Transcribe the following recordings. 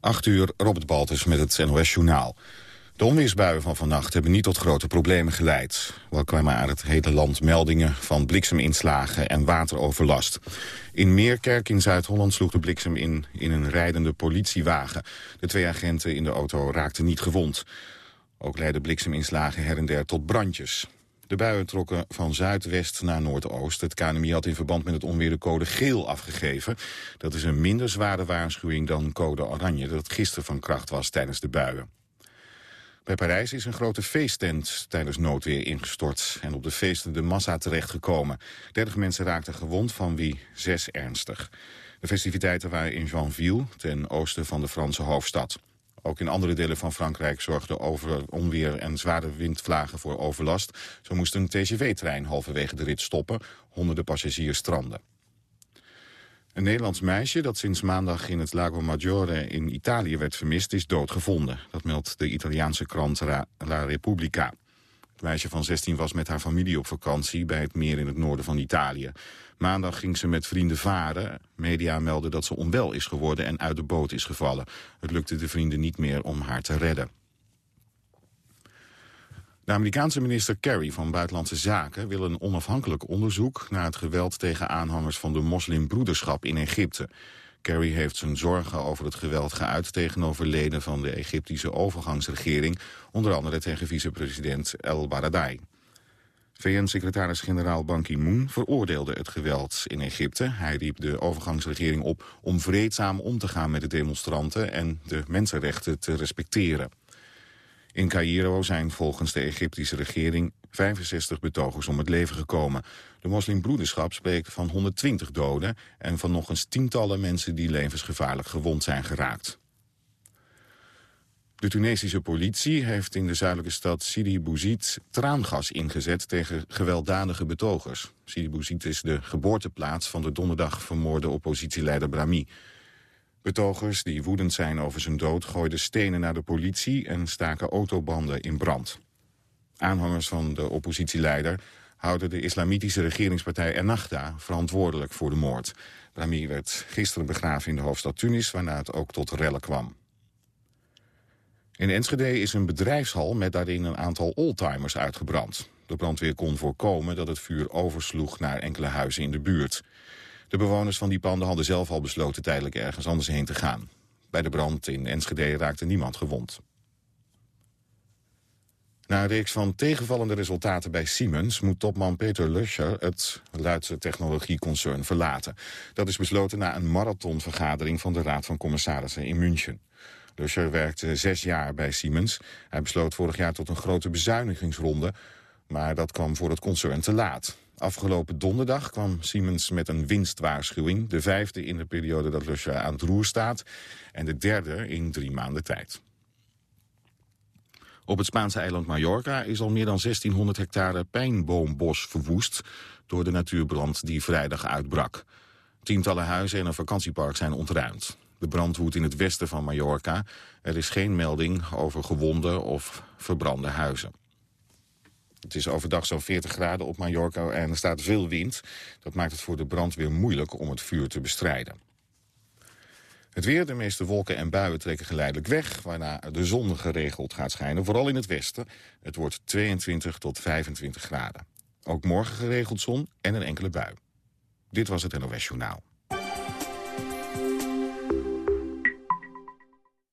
8 uur, Robert Baltus met het NOS Journaal. De onweersbuien van vannacht hebben niet tot grote problemen geleid. Wel kwamen uit het hele land meldingen van blikseminslagen en wateroverlast. In Meerkerk in Zuid-Holland sloeg de bliksem in in een rijdende politiewagen. De twee agenten in de auto raakten niet gewond. Ook leidden blikseminslagen her en der tot brandjes. De buien trokken van zuidwest naar noordoost. Het KNMI had in verband met het onweer de code geel afgegeven. Dat is een minder zware waarschuwing dan code oranje... dat gisteren van kracht was tijdens de buien. Bij Parijs is een grote feesttent tijdens noodweer ingestort... en op de feesten de massa terechtgekomen. 30 mensen raakten gewond, van wie zes ernstig. De festiviteiten waren in Janville, ten oosten van de Franse hoofdstad. Ook in andere delen van Frankrijk zorgden over onweer en zware windvlagen voor overlast. Zo moest een TGV-trein halverwege de rit stoppen. Honderden passagiers stranden. Een Nederlands meisje dat sinds maandag in het Lago Maggiore in Italië werd vermist is doodgevonden. Dat meldt de Italiaanse krant La Repubblica. Het meisje van 16 was met haar familie op vakantie bij het meer in het noorden van Italië. Maandag ging ze met vrienden varen. Media melden dat ze onwel is geworden en uit de boot is gevallen. Het lukte de vrienden niet meer om haar te redden. De Amerikaanse minister Kerry van Buitenlandse Zaken wil een onafhankelijk onderzoek naar het geweld tegen aanhangers van de moslimbroederschap in Egypte. Kerry heeft zijn zorgen over het geweld geuit tegenover leden van de Egyptische overgangsregering, onder andere tegen vicepresident El Baradei. VN-secretaris-generaal Ban Ki-moon veroordeelde het geweld in Egypte. Hij riep de overgangsregering op om vreedzaam om te gaan met de demonstranten en de mensenrechten te respecteren. In Cairo zijn volgens de Egyptische regering 65 betogers om het leven gekomen. De moslimbroederschap spreekt van 120 doden en van nog eens tientallen mensen die levensgevaarlijk gewond zijn geraakt. De Tunesische politie heeft in de zuidelijke stad Sidi Bouzid traangas ingezet tegen gewelddadige betogers. Sidi Bouzid is de geboorteplaats van de donderdag vermoorde oppositieleider Brahmi. Betogers die woedend zijn over zijn dood gooiden stenen naar de politie en staken autobanden in brand. Aanhangers van de oppositieleider houden de islamitische regeringspartij Ennahda verantwoordelijk voor de moord. Brahmi werd gisteren begraven in de hoofdstad Tunis, waarna het ook tot rellen kwam. In Enschede is een bedrijfshal met daarin een aantal oldtimers uitgebrand. De brandweer kon voorkomen dat het vuur oversloeg naar enkele huizen in de buurt. De bewoners van die panden hadden zelf al besloten tijdelijk ergens anders heen te gaan. Bij de brand in Enschede raakte niemand gewond. Na een reeks van tegenvallende resultaten bij Siemens... moet topman Peter Luscher het Luidse technologieconcern verlaten. Dat is besloten na een marathonvergadering van de Raad van Commissarissen in München. Luscher werkte zes jaar bij Siemens. Hij besloot vorig jaar tot een grote bezuinigingsronde... maar dat kwam voor het concern te laat. Afgelopen donderdag kwam Siemens met een winstwaarschuwing. De vijfde in de periode dat Luscher aan het roer staat. En de derde in drie maanden tijd. Op het Spaanse eiland Mallorca is al meer dan 1600 hectare pijnboombos verwoest... door de natuurbrand die vrijdag uitbrak. Tientallen huizen en een vakantiepark zijn ontruimd. De brand woedt in het westen van Mallorca. Er is geen melding over gewonden of verbrande huizen. Het is overdag zo'n 40 graden op Mallorca en er staat veel wind. Dat maakt het voor de brandweer moeilijk om het vuur te bestrijden. Het weer, de meeste wolken en buien trekken geleidelijk weg... waarna de zon geregeld gaat schijnen, vooral in het westen. Het wordt 22 tot 25 graden. Ook morgen geregeld zon en een enkele bui. Dit was het NOS Journaal.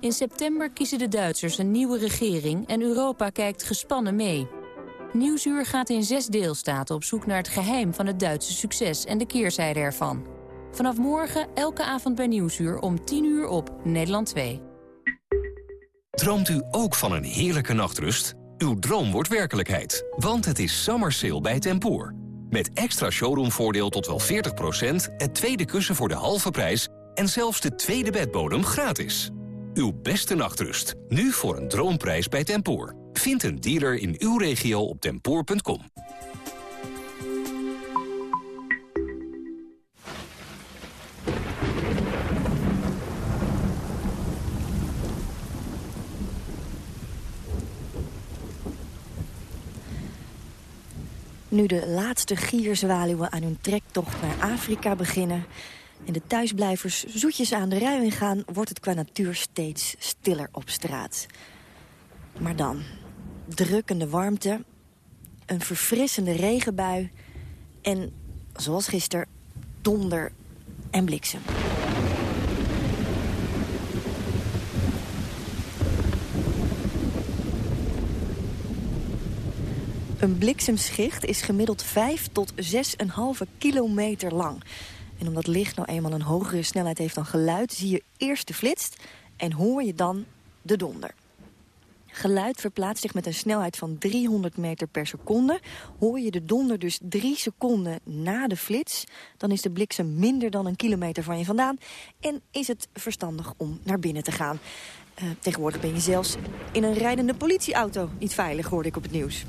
In september kiezen de Duitsers een nieuwe regering en Europa kijkt gespannen mee. Nieuwsuur gaat in zes deelstaten op zoek naar het geheim van het Duitse succes en de keerzijde ervan. Vanaf morgen elke avond bij Nieuwsuur om 10 uur op Nederland 2. Droomt u ook van een heerlijke nachtrust? Uw droom wordt werkelijkheid, want het is summer sale bij Tempoor. Met extra showroomvoordeel tot wel 40%, het tweede kussen voor de halve prijs... en zelfs de tweede bedbodem gratis. Uw beste nachtrust. Nu voor een droomprijs bij Tempoor. Vind een dealer in uw regio op tempoor.com. Nu de laatste gierzwaluwen aan hun trektocht naar Afrika beginnen... en de thuisblijvers zoetjes aan de ruiling gaan... wordt het qua natuur steeds stiller op straat. Maar dan, drukkende warmte, een verfrissende regenbui... en, zoals gisteren, donder en bliksem. Een bliksemschicht is gemiddeld 5 tot 6,5 kilometer lang. En omdat licht nou eenmaal een hogere snelheid heeft dan geluid... zie je eerst de flitst en hoor je dan de donder. Geluid verplaatst zich met een snelheid van 300 meter per seconde. Hoor je de donder dus drie seconden na de flits... dan is de bliksem minder dan een kilometer van je vandaan... en is het verstandig om naar binnen te gaan. Uh, tegenwoordig ben je zelfs in een rijdende politieauto niet veilig, hoorde ik op het nieuws.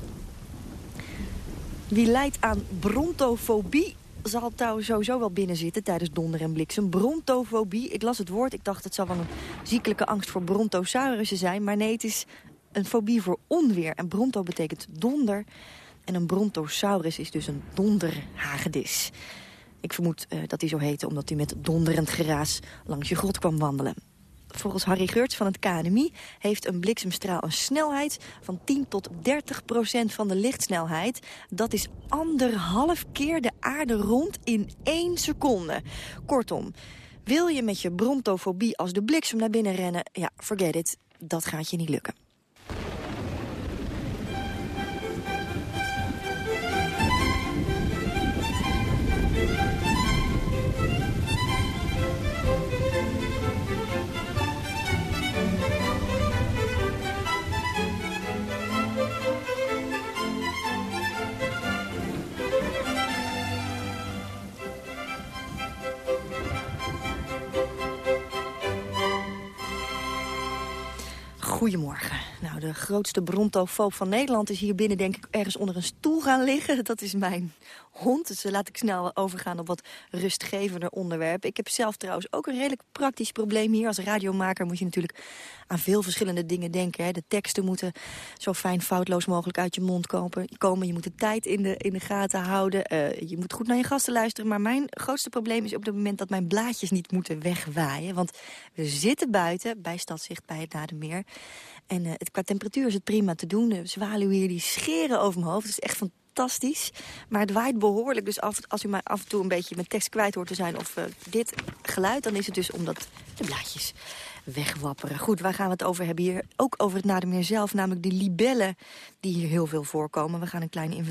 Wie lijdt aan brontofobie zal trouwens sowieso wel binnenzitten tijdens donder en bliksem. Brontofobie, ik las het woord, ik dacht het zou wel een ziekelijke angst voor brontosaurussen zijn. Maar nee, het is een fobie voor onweer. En bronto betekent donder. En een brontosaurus is dus een donderhagedis. Ik vermoed uh, dat hij zo heette omdat hij met donderend geraas langs je grot kwam wandelen. Volgens Harry Geurts van het KNMI heeft een bliksemstraal een snelheid van 10 tot 30 procent van de lichtsnelheid. Dat is anderhalf keer de aarde rond in één seconde. Kortom, wil je met je brontofobie als de bliksem naar binnen rennen? Ja, forget it, dat gaat je niet lukken. Goedemorgen. Nou, de grootste brontofoob van Nederland is hier binnen denk ik ergens onder een stoel gaan liggen. Dat is mijn hond. Dus laat ik snel overgaan op wat rustgevender onderwerpen. Ik heb zelf trouwens ook een redelijk praktisch probleem hier. Als radiomaker moet je natuurlijk aan veel verschillende dingen denken. Hè. De teksten moeten zo fijn foutloos mogelijk uit je mond komen. Je moet de tijd in de, in de gaten houden. Uh, je moet goed naar je gasten luisteren. Maar mijn grootste probleem is op het moment dat mijn blaadjes niet moeten wegwaaien. Want we zitten buiten bij Stadzicht bij het Nademeer. En het, qua temperatuur is het prima te doen. De zwaluwen hier die scheren over mijn hoofd. Het is echt fantastisch. Maar het waait behoorlijk. Dus af, als u maar af en toe een beetje mijn tekst kwijt hoort te zijn... of uh, dit geluid, dan is het dus omdat de blaadjes wegwapperen. Goed, waar gaan we het over hebben hier? Ook over het Nadermeer zelf, namelijk de libellen die hier heel veel voorkomen. We gaan een kleine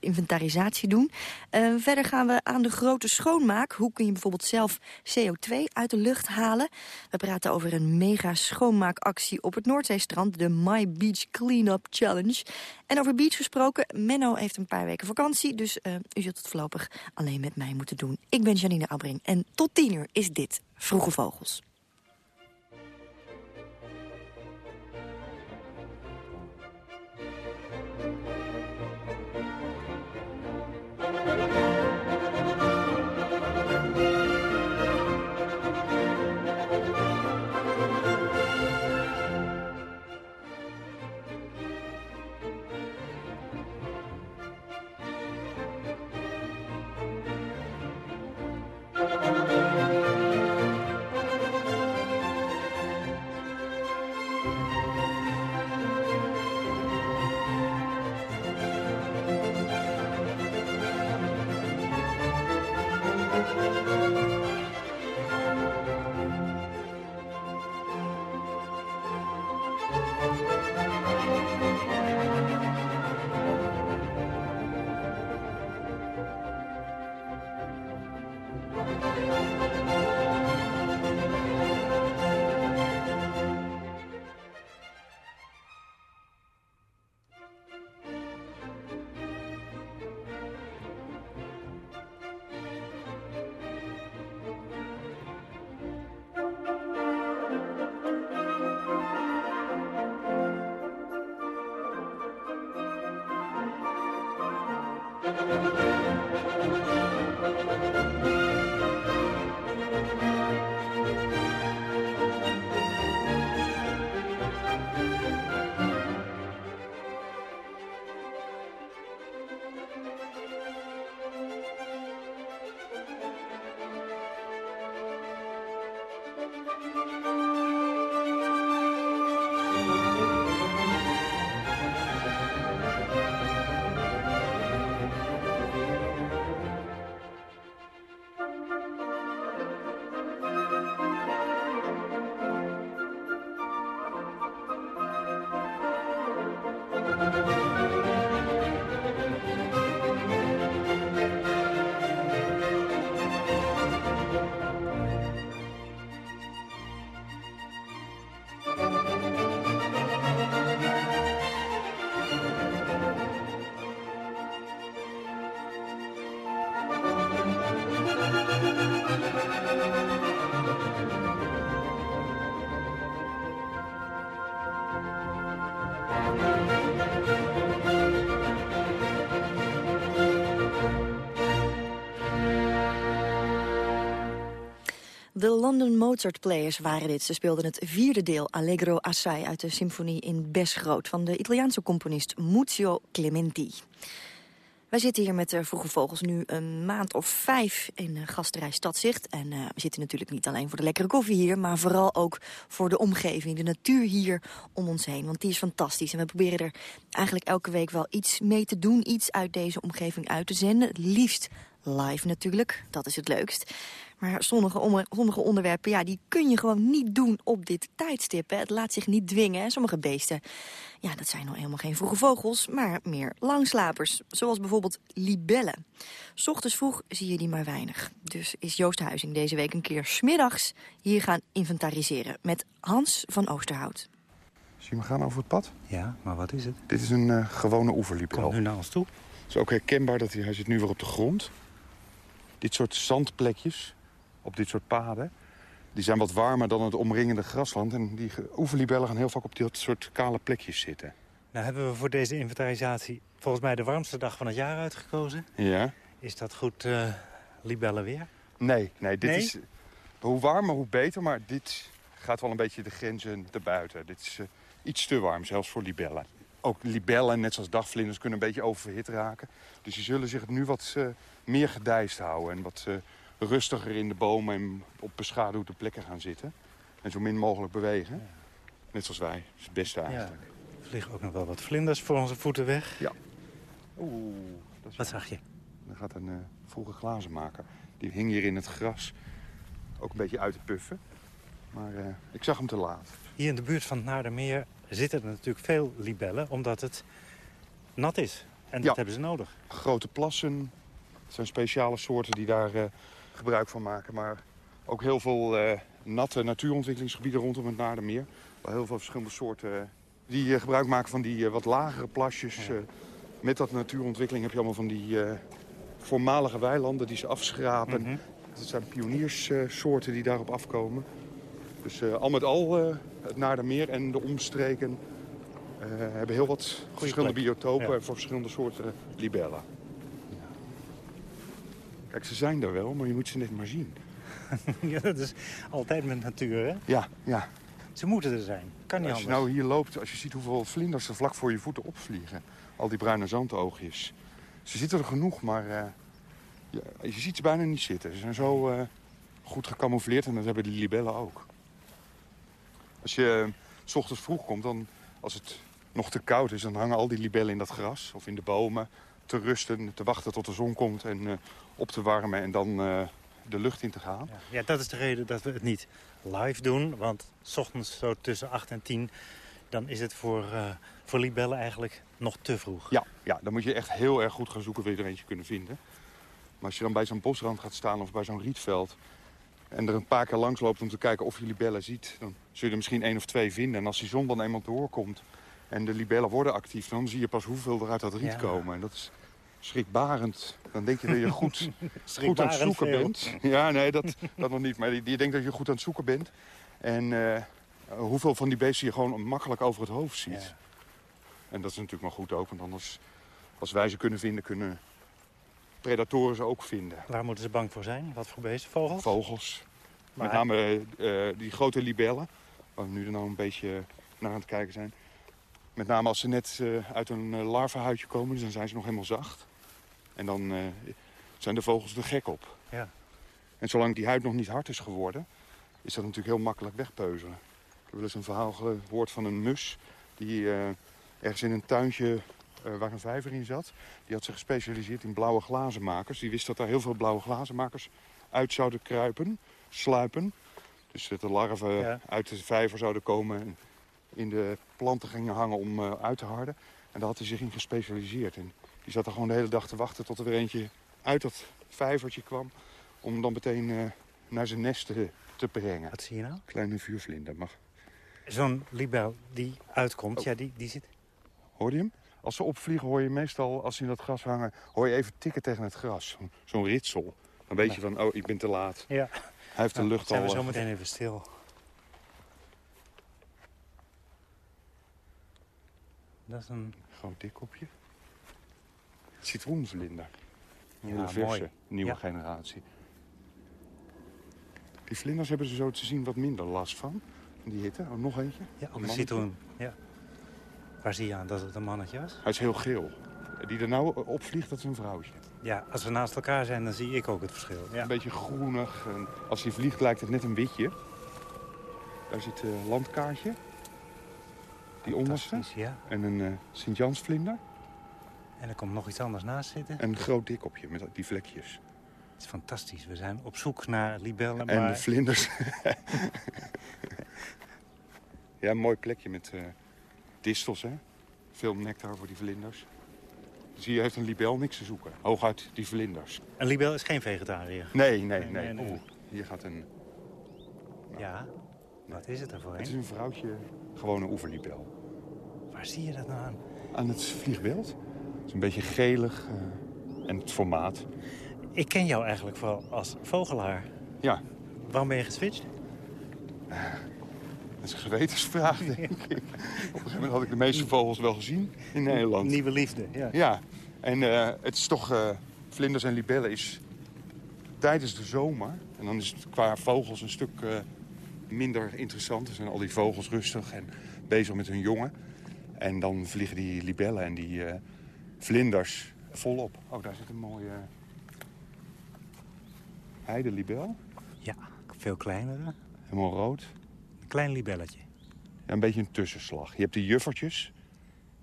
inventarisatie doen. Uh, verder gaan we aan de grote schoonmaak. Hoe kun je bijvoorbeeld zelf CO2 uit de lucht halen? We praten over een mega schoonmaakactie op het Noordzeestrand, de My Beach Cleanup Challenge. En over beach gesproken, Menno heeft een paar weken vakantie, dus uh, u zult het voorlopig alleen met mij moeten doen. Ik ben Janine Abbring en tot tien uur is dit Vroege Vogels. London Mozart Players waren dit. Ze speelden het vierde deel Allegro Assai uit de symfonie in Besgroot... van de Italiaanse componist Muzio Clementi. Wij zitten hier met de Vroege Vogels nu een maand of vijf in gasterij Stadzicht. En uh, we zitten natuurlijk niet alleen voor de lekkere koffie hier... maar vooral ook voor de omgeving, de natuur hier om ons heen. Want die is fantastisch. En we proberen er eigenlijk elke week wel iets mee te doen... iets uit deze omgeving uit te zenden. Het liefst live natuurlijk, dat is het leukst. Maar sommige, sommige onderwerpen, ja, die kun je gewoon niet doen op dit tijdstip. Hè. Het laat zich niet dwingen. Sommige beesten, ja, dat zijn nou helemaal geen vroege vogels, maar meer langslapers. Zoals bijvoorbeeld libellen. S ochtends vroeg zie je die maar weinig. Dus is Joost Huizing deze week een keer smiddags hier gaan inventariseren. Met Hans van Oosterhout. Zie je me gaan over het pad? Ja, maar wat is het? Dit is een uh, gewone oeverlibel. Kom nu naar ons toe. Het is ook herkenbaar dat hij, hij zit nu weer op de grond. Dit soort zandplekjes op dit soort paden... die zijn wat warmer dan het omringende grasland. En die oeverlibellen gaan heel vaak op dit soort kale plekjes zitten. Nou hebben we voor deze inventarisatie volgens mij de warmste dag van het jaar uitgekozen. Ja. Is dat goed uh, libellen weer? Nee, nee, dit is... Hoe warmer, hoe beter, maar dit gaat wel een beetje de grenzen te buiten. Dit is uh, iets te warm, zelfs voor libellen. Ook libellen, net zoals dagvlinders, kunnen een beetje oververhit raken. Dus die zullen zich nu wat uh, meer gedijst houden en wat rustiger in de bomen en op beschaduwde plekken gaan zitten. En zo min mogelijk bewegen. Net zoals wij. Dat is het beste eigenlijk. er vliegen ook nog wel wat vlinders voor onze voeten weg. Ja. Oeh. Wat zag je? Er gaat een uh, vroege glazenmaker. Die hing hier in het gras. Ook een beetje uit te puffen. Maar uh, ik zag hem te laat. Hier in de buurt van het Naardermeer zitten er natuurlijk veel libellen. Omdat het nat is. En dat ja. hebben ze nodig. Grote plassen. Het zijn speciale soorten die daar... Uh, gebruik van maken. Maar ook heel veel uh, natte natuurontwikkelingsgebieden rondom het Naardermeer. Waar heel veel verschillende soorten uh, die uh, gebruik maken van die wat lagere plasjes. met dat natuurontwikkeling heb je allemaal van die voormalige weilanden die ze afschrapen. Mm -hmm. Dat zijn pionierssoorten die daarop afkomen. Dus al met al het Naardermeer en de omstreken hebben heel wat Goeie verschillende plek. biotopen ja. voor verschillende soorten libellen. Kijk, ze zijn er wel, maar je moet ze net maar zien. ja, dat is altijd met natuur, hè? Ja, ja. Ze moeten er zijn. Kan niet als anders. je nou hier loopt, als je ziet hoeveel vlinders er vlak voor je voeten opvliegen. Al die bruine zandoogjes. Ze zitten er genoeg, maar uh, ja, je ziet ze bijna niet zitten. Ze zijn zo uh, goed gecamoufleerd en dat hebben die libellen ook. Als je uh, s ochtends vroeg komt, dan, als het nog te koud is... dan hangen al die libellen in dat gras of in de bomen te rusten, te wachten tot de zon komt en op te warmen en dan uh, de lucht in te gaan. Ja, ja, dat is de reden dat we het niet live doen, want s ochtends zo tussen 8 en 10 dan is het voor, uh, voor libellen eigenlijk nog te vroeg. Ja, ja, dan moet je echt heel erg goed gaan zoeken, wil je er eentje kunnen vinden. Maar als je dan bij zo'n bosrand gaat staan of bij zo'n rietveld... en er een paar keer langs loopt om te kijken of je libellen ziet... dan zul je er misschien één of twee vinden. En als die zon dan eenmaal doorkomt en de libellen worden actief... dan zie je pas hoeveel er uit dat riet ja. komen. En dat is schrikbarend. Dan denk je dat je goed, goed aan het zoeken veel. bent. Ja, nee, dat, dat nog niet. Maar je, je denkt dat je goed aan het zoeken bent. En uh, hoeveel van die beesten je gewoon makkelijk over het hoofd ziet. Ja. En dat is natuurlijk maar goed ook. Want anders, als wij ze kunnen vinden, kunnen predatoren ze ook vinden. Waar moeten ze bang voor zijn? Wat voor beesten? Vogels? Vogels. Maar... Met name uh, die grote libellen. Waar we nu er nou een beetje naar aan het kijken zijn. Met name als ze net uh, uit een larvenhuidje komen, dus dan zijn ze nog helemaal zacht. En dan uh, zijn de vogels er gek op. Ja. En zolang die huid nog niet hard is geworden, is dat natuurlijk heel makkelijk wegpeuzelen. Ik heb wel eens een verhaal gehoord van een mus die ergens in een tuintje waar een vijver in zat. Die had zich gespecialiseerd in blauwe glazenmakers. Die wist dat daar heel veel blauwe glazenmakers uit zouden kruipen, sluipen. Dus dat de larven ja. uit de vijver zouden komen in de planten gingen hangen om uit te harden. En daar had hij zich in gespecialiseerd. En die zat er gewoon de hele dag te wachten tot er weer eentje uit dat vijvertje kwam. Om dan meteen uh, naar zijn nest te, te, brengen. Wat zie je nou? Kleine vuurvlinder, mag. Zo'n libel die uitkomt, Oh. ja, die, die zit... Hoor je hem? Als ze opvliegen hoor je meestal, als ze in dat gras hangen... hoor je even tikken tegen het gras. Zo'n zo ritsel. Dan weet je van, oh, ik ben te laat. Ja. Hij heeft de Nou, lucht zijn al... we uh, zo meteen even stil. Dat is een... Groot dikkopje. Citroenvlinder. Een Ja, verse, mooi. nieuwe Ja. generatie. Die vlinders hebben er zo te zien wat minder last van. Die hitte. Oh, nog eentje. Ja, Een citroen. Ja. Waar zie je aan dat het een mannetje was? Hij is heel geel. Die er nou opvliegt, dat is een vrouwtje. Ja, als we naast elkaar zijn, dan zie ik ook het verschil. Ja. Een beetje groenig. En als hij vliegt lijkt het net een witje. Daar zit een landkaartje. Die onderste. Ja. En een eh Sint-Jansvlinder. En er komt nog iets anders naast zitten. En een groot dikkopje met die vlekjes. Het is fantastisch. We zijn op zoek naar libellen, En maar de vlinders. ja, een mooi plekje met eh, distels, hè. Veel nectar voor die vlinders. Dus hier heeft een libel niks te zoeken. Hooguit die vlinders. een libel is geen vegetariër. Nee, nee, nee. Nee, nee, nee. Oeh, hier gaat een... Ja, wat is het ervoor? Het is een... een vrouwtje, gewone oeverlibel. Waar zie je dat nou aan? Aan het vliegbeeld. Het is een beetje gelig eh, en het formaat. Ik ken jou eigenlijk vooral als vogelaar. Ja, Waarom ben je geswitcht? dat is een gewetensvraag, denk ik. Op een gegeven moment had ik de meeste vogels wel gezien in Nederland. Nieuwe liefde, ja. Ja, en eh, het is toch... eh, vlinders en libellen is tijdens de zomer... en dan is het qua vogels een stuk eh, minder interessant. Er zijn al die vogels rustig en bezig met hun jongen. En dan vliegen die libellen en die eh, vlinders volop. Oh, daar zit een mooie heidelibel. Ja, veel kleinere. Helemaal rood. Een klein libelletje. Ja, een beetje een tussenslag. Je hebt die juffertjes.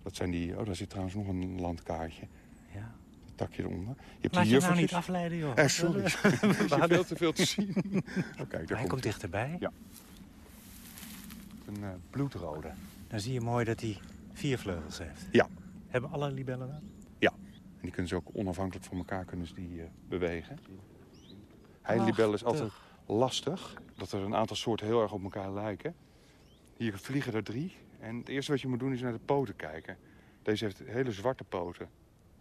Dat zijn die... Oh, daar zit trouwens nog een landkaartje. Ja. Dat takje eronder. Je hebt Laat die je nou niet afleiden, joh. Eh, sorry. We hadden- veel te veel te zien. Oh, kijk, daar Hij komt komt dichterbij. Ja. een eh, bloedrode. Dan zie je mooi dat hij vier vleugels heeft. Ja. Hebben alle libellen dat? Ja. En die kunnen ze ook onafhankelijk van elkaar kunnen ze die, eh, bewegen. Heidelibel is altijd lastig. Dat er een aantal soorten heel erg op elkaar lijken. Hier vliegen er drie. En het eerste wat je moet doen is naar de poten kijken. Deze heeft hele zwarte poten.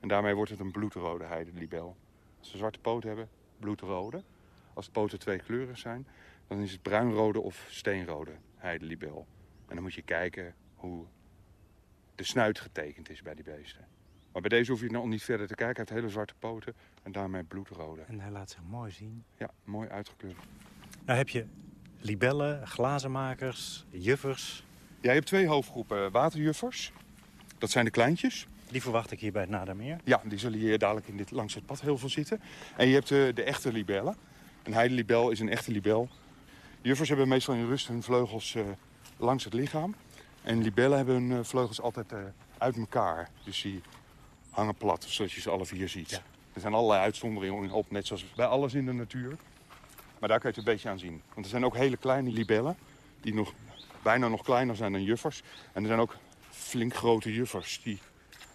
En daarmee wordt het een bloedrode heidelibel. Als ze zwarte poten hebben, bloedrode. Als de poten tweekleurig zijn, dan is het bruinrode of steenrode heidelibel. En dan moet je kijken hoe de snuit getekend is bij die beesten. Maar bij deze hoef je nog niet verder te kijken. Hij heeft hele zwarte poten en daarmee bloedrode. En hij laat zich mooi zien. Ja, mooi uitgekleurd. Nou heb je libellen, glazenmakers, juffers. Ja, je hebt twee hoofdgroepen waterjuffers. Dat zijn de kleintjes. Die verwacht ik hier bij het Nadermeer. Ja, die zullen hier dadelijk in dit, langs het pad heel veel zitten. En je hebt de, de echte libellen. Een heidelibel is een echte libel. Juffers hebben meestal in rust hun vleugels eh, langs het lichaam. En libellen hebben hun eh, vleugels altijd eh, uit elkaar. Dus die hangen plat, zoals je ze alle vier ziet. Ja. Er zijn allerlei uitzonderingen op, net zoals bij alles in de natuur. Maar daar kan je het een beetje aan zien. Want er zijn ook hele kleine libellen, die nog bijna nog kleiner zijn dan juffers. En er zijn ook flink grote juffers, die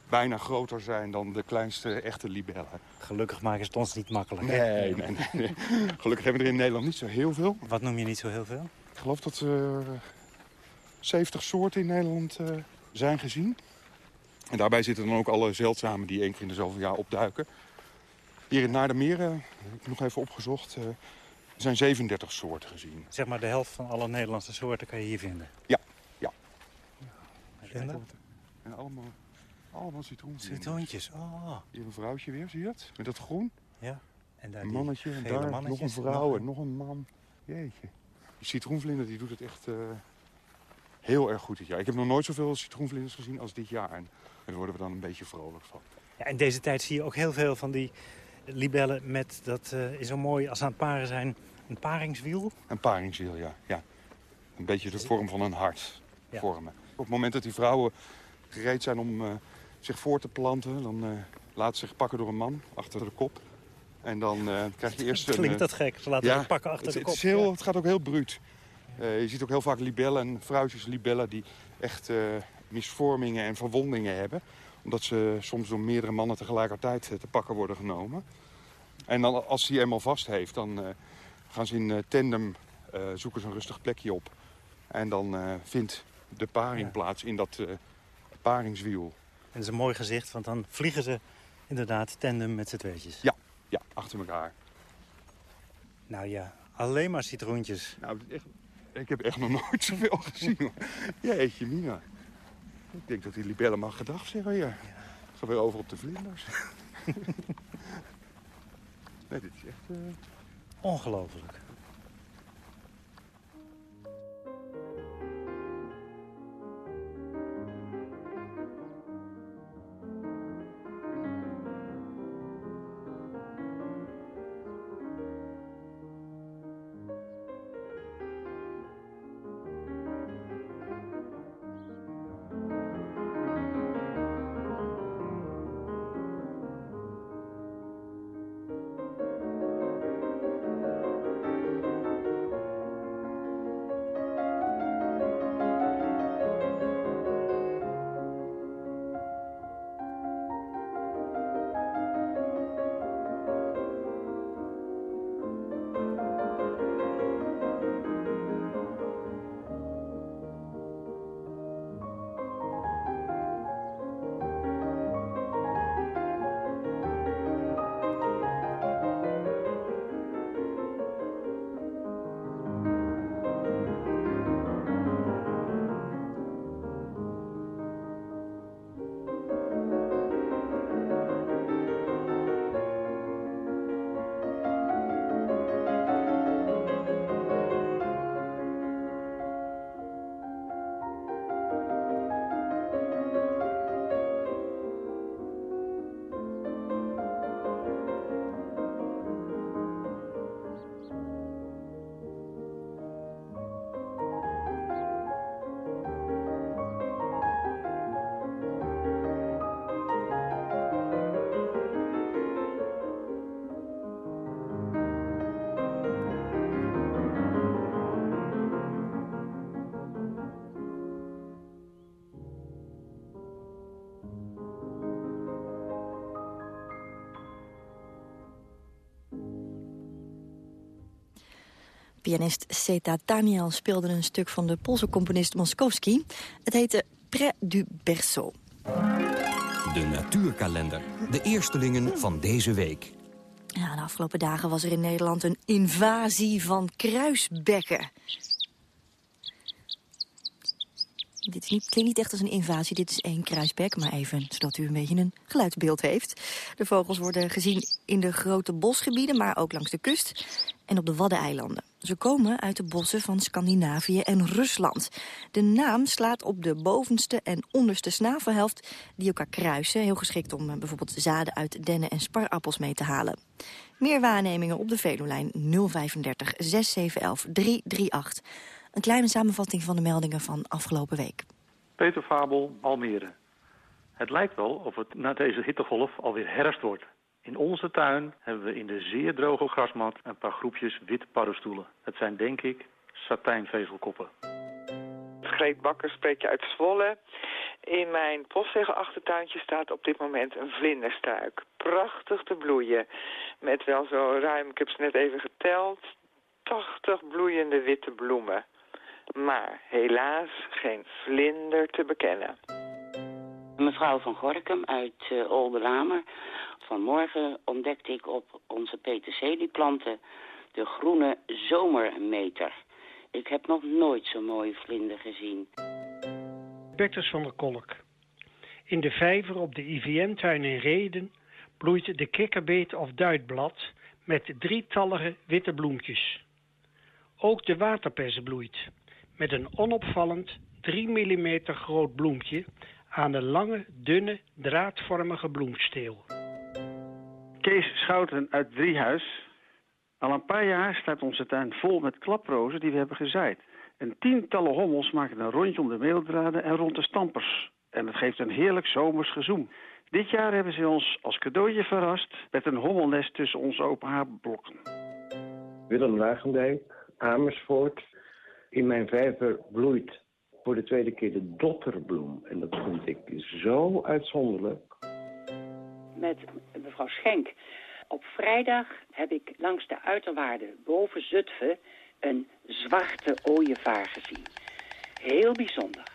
bijna groter zijn dan de kleinste echte libellen. Gelukkig maken ze het ons niet makkelijk. Nee, nee, nee, nee. Gelukkig hebben we er in Nederland niet zo heel veel. Wat noem je niet zo heel veel? Ik geloof dat er 70 soorten in Nederland eh, zijn gezien. En daarbij zitten dan ook alle zeldzame die één keer in de zoveel jaar opduiken. Hier in Naardermeer, eh, heb ik nog even opgezocht, eh, er zijn 37 soorten gezien. Zeg maar de helft van alle Nederlandse soorten kan je hier vinden. Ja, ja. En allemaal, allemaal citroenvlinders. Citroontjes, oh. Hier een vrouwtje weer, zie je dat? Met dat groen. Ja. En daar Een die mannetje en daar nog een vrouw Nog en nog een man. Jeetje. Die citroenvlinder die doet het echt eh, heel erg goed dit jaar. Ik heb nog nooit zoveel citroenvlinders gezien als dit jaar. En daar worden we dan een beetje vrolijk van. Ja, in deze tijd zie je ook heel veel van die libellen met, dat eh, is zo mooi als ze aan het paren zijn, een paringswiel. Een paringswiel, ja. ja. Een beetje de vorm van een hart Ja. vormen. Op het moment dat die vrouwen gereed zijn om eh, zich voor te planten... dan eh laten ze zich pakken door een man achter de kop. En dan krijg je eerst... Klinkt dat gek? Ze laten het pakken achter het, de het kop. is heel, het gaat ook heel bruut. Eh, je ziet ook heel vaak libellen en vrouwtjes libellen die echt eh, misvormingen en verwondingen hebben. Omdat ze soms door meerdere mannen tegelijkertijd eh, te pakken worden genomen. En dan, als hij eenmaal vast heeft, dan gaan ze in tandem zoeken ze een rustig plekje op. En dan vindt de paring Ja. plaats in dat paringswiel. En dat is een mooi gezicht, want dan vliegen ze inderdaad tandem met z'n tweetjes. Ja, ja, achter elkaar. Nou ja, alleen maar citroentjes. Nou, echt, ik heb echt nog nooit zoveel gezien. hoor. Jeetje, Mina. Ik denk dat die libellen mag gedag zeggen hier. Ga weer over op de vlinders. nee, dit is echt... eh, Ongelooflijk. Pianist Seta Daniel speelde een stuk van de Poolse componist Moskowski. Het heette Près du Berceau. De natuurkalender. De eerstelingen van deze week. Ja, de afgelopen dagen was er in Nederland een invasie van kruisbekken. Dit is niet, klinkt niet echt als een invasie, dit is één kruisbek, maar even zodat u een beetje een geluidsbeeld heeft. De vogels worden gezien in de grote bosgebieden, maar ook langs de kust en op de Waddeneilanden. Ze komen uit de bossen van Scandinavië en Rusland. De naam slaat op de bovenste en onderste snavelhelft die elkaar kruisen. Heel geschikt om eh, bijvoorbeeld zaden uit dennen en sparappels mee te halen. Meer waarnemingen op de Velolijn 035 6711 338. Een kleine samenvatting van de meldingen van afgelopen week. Peter Fabel, Almere. Het lijkt wel of het na deze hittegolf alweer herfst wordt. In onze tuin hebben we in de zeer droge grasmat een paar groepjes witte paddenstoelen. Het zijn denk ik satijnvezelkoppen. Greet Bakker spreek je uit Zwolle. In mijn postzegelachtertuintje staat op dit moment een vlinderstruik. Prachtig te bloeien. Met wel zo ruim, ik heb ze net even geteld, 80 bloeiende witte bloemen. Maar helaas geen vlinder te bekennen. Mevrouw van Gorkum uit uh, Olderamer. Vanmorgen ontdekte ik op onze peterselie-planten de groene zomermeter. Ik heb nog nooit zo'n mooie vlinder gezien. Bertus van der Kolk. In de vijver op de IVN-tuin in Reden bloeit de kikkerbeet of duitblad met drietallige witte bloempjes. Ook de waterpers bloeit, met een onopvallend 3 mm groot bloempje aan een lange, dunne, draadvormige bloemsteel. Kees Schouten uit Driehuis. Al een paar jaar staat onze tuin vol met klaprozen die we hebben gezaaid. En tientallen hommels maken een rondje om de meeldraden en rond de stampers. En het geeft een heerlijk zomers gezoem. Dit jaar hebben ze ons als cadeautje verrast met een hommelnest tussen onze open haarblokken. Willem Wagendijk, Amersfoort. In mijn vijver bloeit voor de tweede keer de dotterbloem. En dat vind ik zo uitzonderlijk. Met mevrouw Schenk. Op vrijdag heb ik langs de uiterwaarden boven Zutphen een zwarte ooievaar gezien. Heel bijzonder.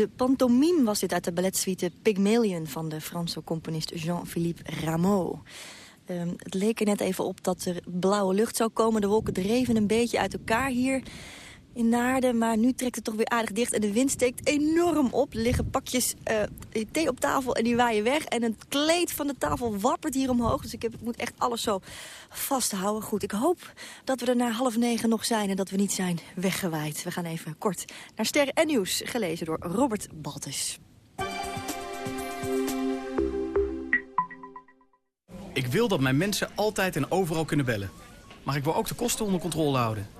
De pantomime was dit uit de balletsuite Pygmalion... van de Franse componist Jean-Philippe Rameau. Um, het leek er net even op dat er blauwe lucht zou komen. De wolken dreven een beetje uit elkaar hier in Naarden. Maar nu trekt het toch weer aardig dicht en de wind steekt enorm op. Er liggen pakjes uh, thee op tafel en die waaien weg. En het kleed van de tafel wappert hier omhoog. Dus ik, heb, ik moet echt alles zo vasthouden. Goed, ik hoop dat we er na half negen nog zijn en dat we niet zijn weggewaaid. We gaan even kort naar Sterren en Nieuws, gelezen door Robert Baltus. Ik wil dat mijn mensen altijd en overal kunnen bellen. Maar ik wil ook de kosten onder controle houden.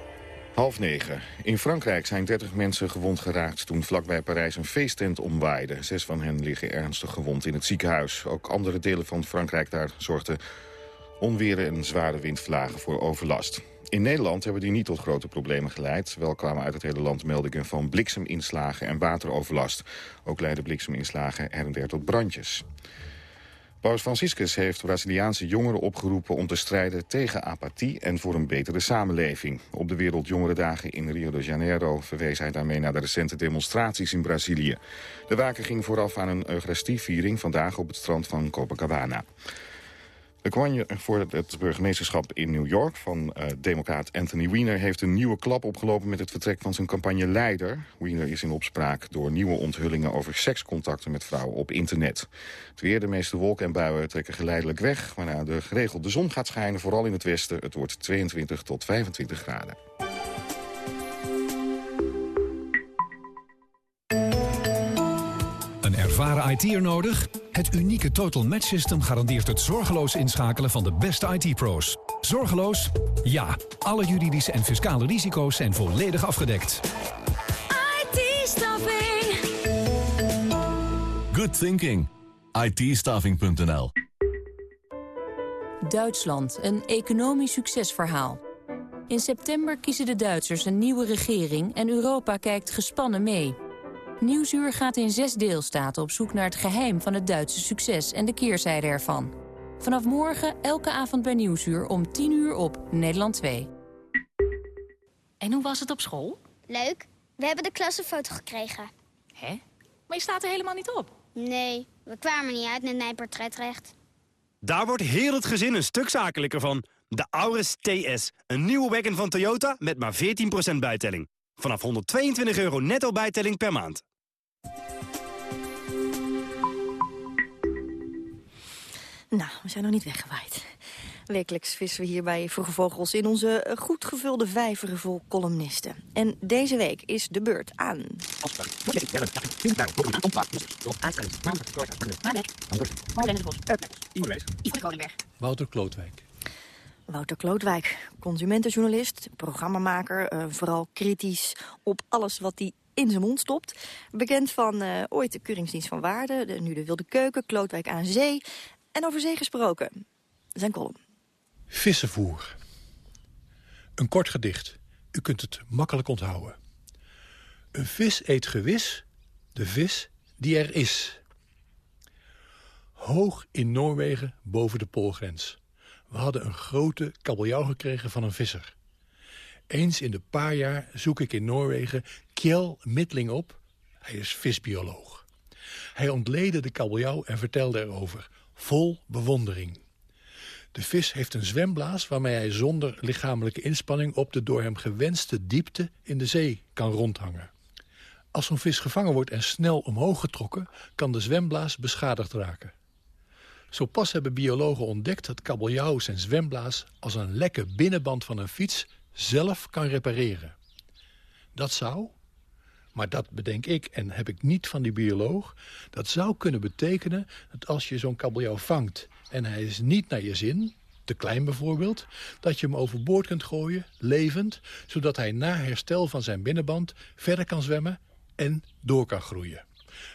Half negen. In Frankrijk zijn 30 mensen gewond geraakt toen vlakbij Parijs een feesttent omwaaide. Zes van hen liggen ernstig gewond in het ziekenhuis. Ook andere delen van Frankrijk daar zorgden onweer en zware windvlagen voor overlast. In Nederland hebben die niet tot grote problemen geleid. Wel kwamen uit het hele land meldingen van blikseminslagen en wateroverlast. Ook leidden blikseminslagen her en der tot brandjes. Paus Franciscus heeft Braziliaanse jongeren opgeroepen om te strijden tegen apathie en voor een betere samenleving. Op de Wereldjongerendagen in Rio de Janeiro verwees hij daarmee naar de recente demonstraties in Brazilië. De waken ging vooraf aan een Eucharistieviering vandaag op het strand van Copacabana. Kwanje voor het burgemeesterschap in New York van uh, democraat Anthony Weiner... heeft een nieuwe klap opgelopen met het vertrek van zijn campagneleider. Weiner is in opspraak door nieuwe onthullingen over sekscontacten met vrouwen op internet. Het weer, de meeste wolken en buien trekken geleidelijk weg... waarna de geregeld de zon gaat schijnen, vooral in het westen. Het wordt 22 tot 25 graden. Ervaren IT'er nodig? Het unieke Total Match System garandeert het zorgeloos inschakelen van de beste IT-pro's. Zorgeloos? Ja. Alle juridische en fiscale risico's zijn volledig afgedekt. IT-staffing. Good thinking. it Duitsland, een economisch succesverhaal. In september kiezen de Duitsers een nieuwe regering en Europa kijkt gespannen mee. Nieuwsuur gaat in zes deelstaten op zoek naar het geheim van het Duitse succes en de keerzijde ervan. Vanaf morgen elke avond bij Nieuwsuur om 10 uur op Nederland 2. En hoe was het op school? Leuk. We hebben de klassenfoto gekregen. Hè? Maar je staat er helemaal niet op. Nee, we kwamen niet uit met mijn portretrecht. Daar wordt heel het gezin een stuk zakelijker van. De Auris TS, een nieuwe wagon van Toyota met maar 14% bijtelling. Vanaf 122 euro netto bijtelling per maand. Nou, we zijn nog niet weggewaaid. Wekelijks vissen we hier bij Vroege Vogels in onze eh, goed gevulde vijveren vol columnisten. En deze week is de beurt aan... Wouter Klootwijk. Wouter Klootwijk, consumentenjournalist, programmamaker... Uh, vooral kritisch op alles wat hij in zijn mond stopt. Bekend van uh, ooit de Keuringsdienst van Waarde, de, nu de Wilde Keuken, Klootwijk aan Zee... En over zee gesproken, zijn column. Vissenvoer. Een kort gedicht. U kunt het makkelijk onthouden. Een vis eet gewis de vis die er is. Hoog in Noorwegen boven de poolgrens. We hadden een grote kabeljauw gekregen van een visser. Eens in de paar jaar zoek ik in Noorwegen Kjell Mittling op. Hij is visbioloog. Hij ontleedde de kabeljauw en vertelde erover vol bewondering. De vis heeft een zwemblaas waarmee hij zonder lichamelijke inspanning... op de door hem gewenste diepte in de zee kan rondhangen. Als zo'n vis gevangen wordt en snel omhoog getrokken... kan de zwemblaas beschadigd raken. Zo pas hebben biologen ontdekt dat kabeljauw zijn zwemblaas... als een lekke binnenband van een fiets zelf kan repareren. Dat zou, maar dat bedenk ik en heb ik niet van die bioloog. Dat zou kunnen betekenen dat als je zo'n kabeljauw vangt... en hij is niet naar je zin, te klein bijvoorbeeld... dat je hem overboord kunt gooien, levend... zodat hij na herstel van zijn binnenband verder kan zwemmen en door kan groeien.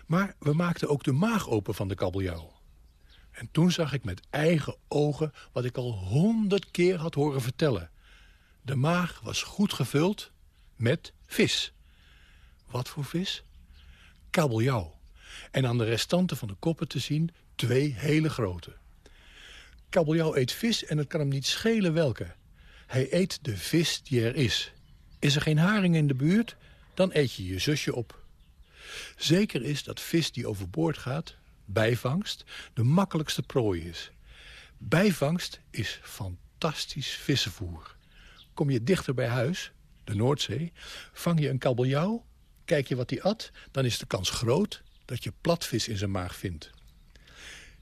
Maar we maakten ook de maag open van de kabeljauw. En toen zag ik met eigen ogen wat ik al honderd keer had horen vertellen. De maag was goed gevuld met vis. Wat voor vis? Kabeljauw. En aan de restanten van de koppen te zien twee hele grote. Kabeljauw eet vis en het kan hem niet schelen welke. Hij eet de vis die er is. Is er geen haring in de buurt, dan eet je je zusje op. Zeker is dat vis die overboord gaat, bijvangst, de makkelijkste prooi is. Bijvangst is fantastisch vissenvoer. Kom je dichter bij huis, de Noordzee, vang je een kabeljauw, kijk je wat hij at... dan is de kans groot dat je platvis in zijn maag vindt.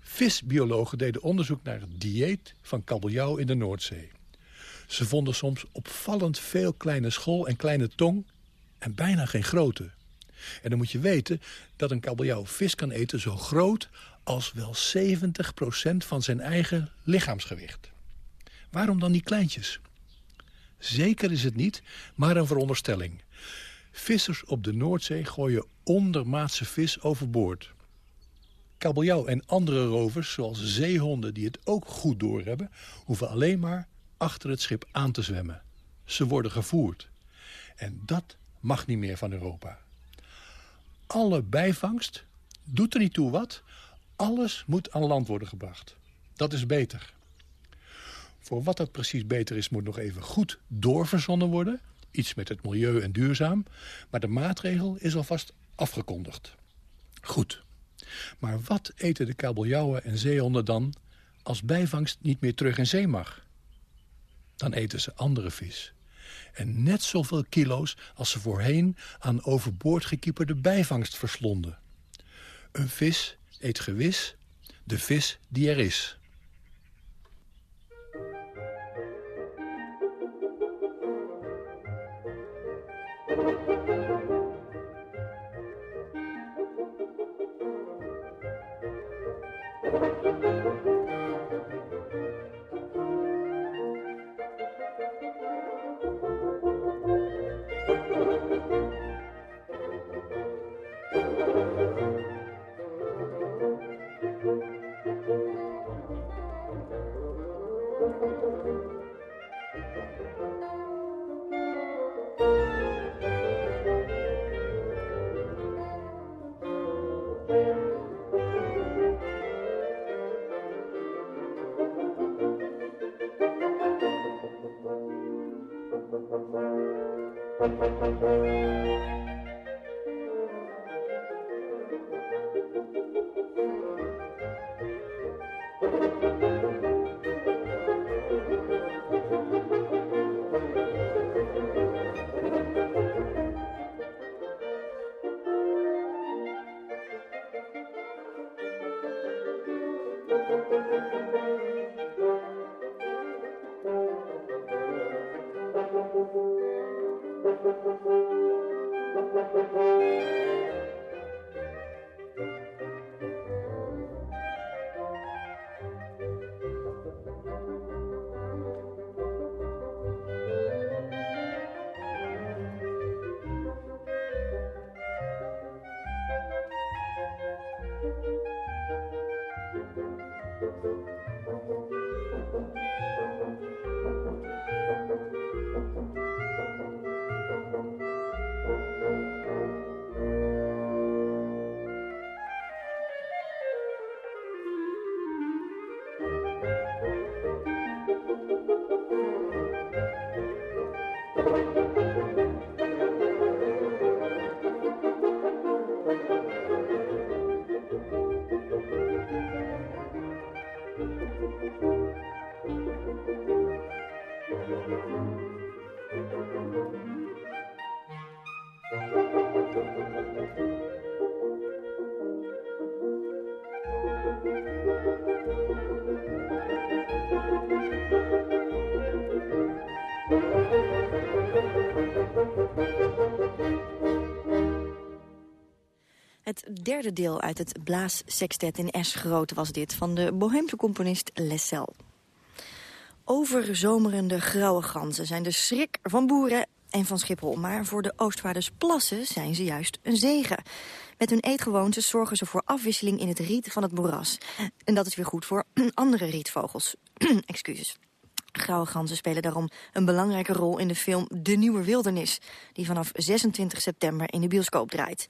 Visbiologen deden onderzoek naar het dieet van kabeljauw in de Noordzee. Ze vonden soms opvallend veel kleine schol en kleine tong en bijna geen grote. En dan moet je weten dat een kabeljauw vis kan eten zo groot als wel 70% van zijn eigen lichaamsgewicht. Waarom dan die kleintjes? Zeker is het niet, maar een veronderstelling. Vissers op de Noordzee gooien ondermaatse vis overboord. Kabeljauw en andere rovers, zoals zeehonden die het ook goed doorhebben... hoeven alleen maar achter het schip aan te zwemmen. Ze worden gevoerd. En dat mag niet meer van Europa. Alle bijvangst, doet er niet toe wat... alles moet aan land worden gebracht. Dat is beter. Voor wat dat precies beter is, moet nog even goed doorverzonnen worden. Iets met het milieu en duurzaam. Maar de maatregel is alvast afgekondigd. Goed. Maar wat eten de kabeljauwen en zeehonden dan... als bijvangst niet meer terug in zee mag? Dan eten ze andere vis. En net zoveel kilo's als ze voorheen aan overboord gekieperde bijvangst verslonden. Een vis eet gewis de vis die er is. Het derde deel uit het blaassextet in S grootte was dit... van de Boheemse componist Lessel. Overzomerende grauwe ganzen zijn de schrik van boeren en van Schiphol. Maar voor de Oostvaardersplassen zijn ze juist een zegen. Met hun eetgewoontes zorgen ze voor afwisseling in het riet van het moeras. En dat is weer goed voor andere rietvogels. Excuses. Grauwe ganzen spelen daarom een belangrijke rol in de film De Nieuwe Wildernis... die vanaf 26 september in de bioscoop draait.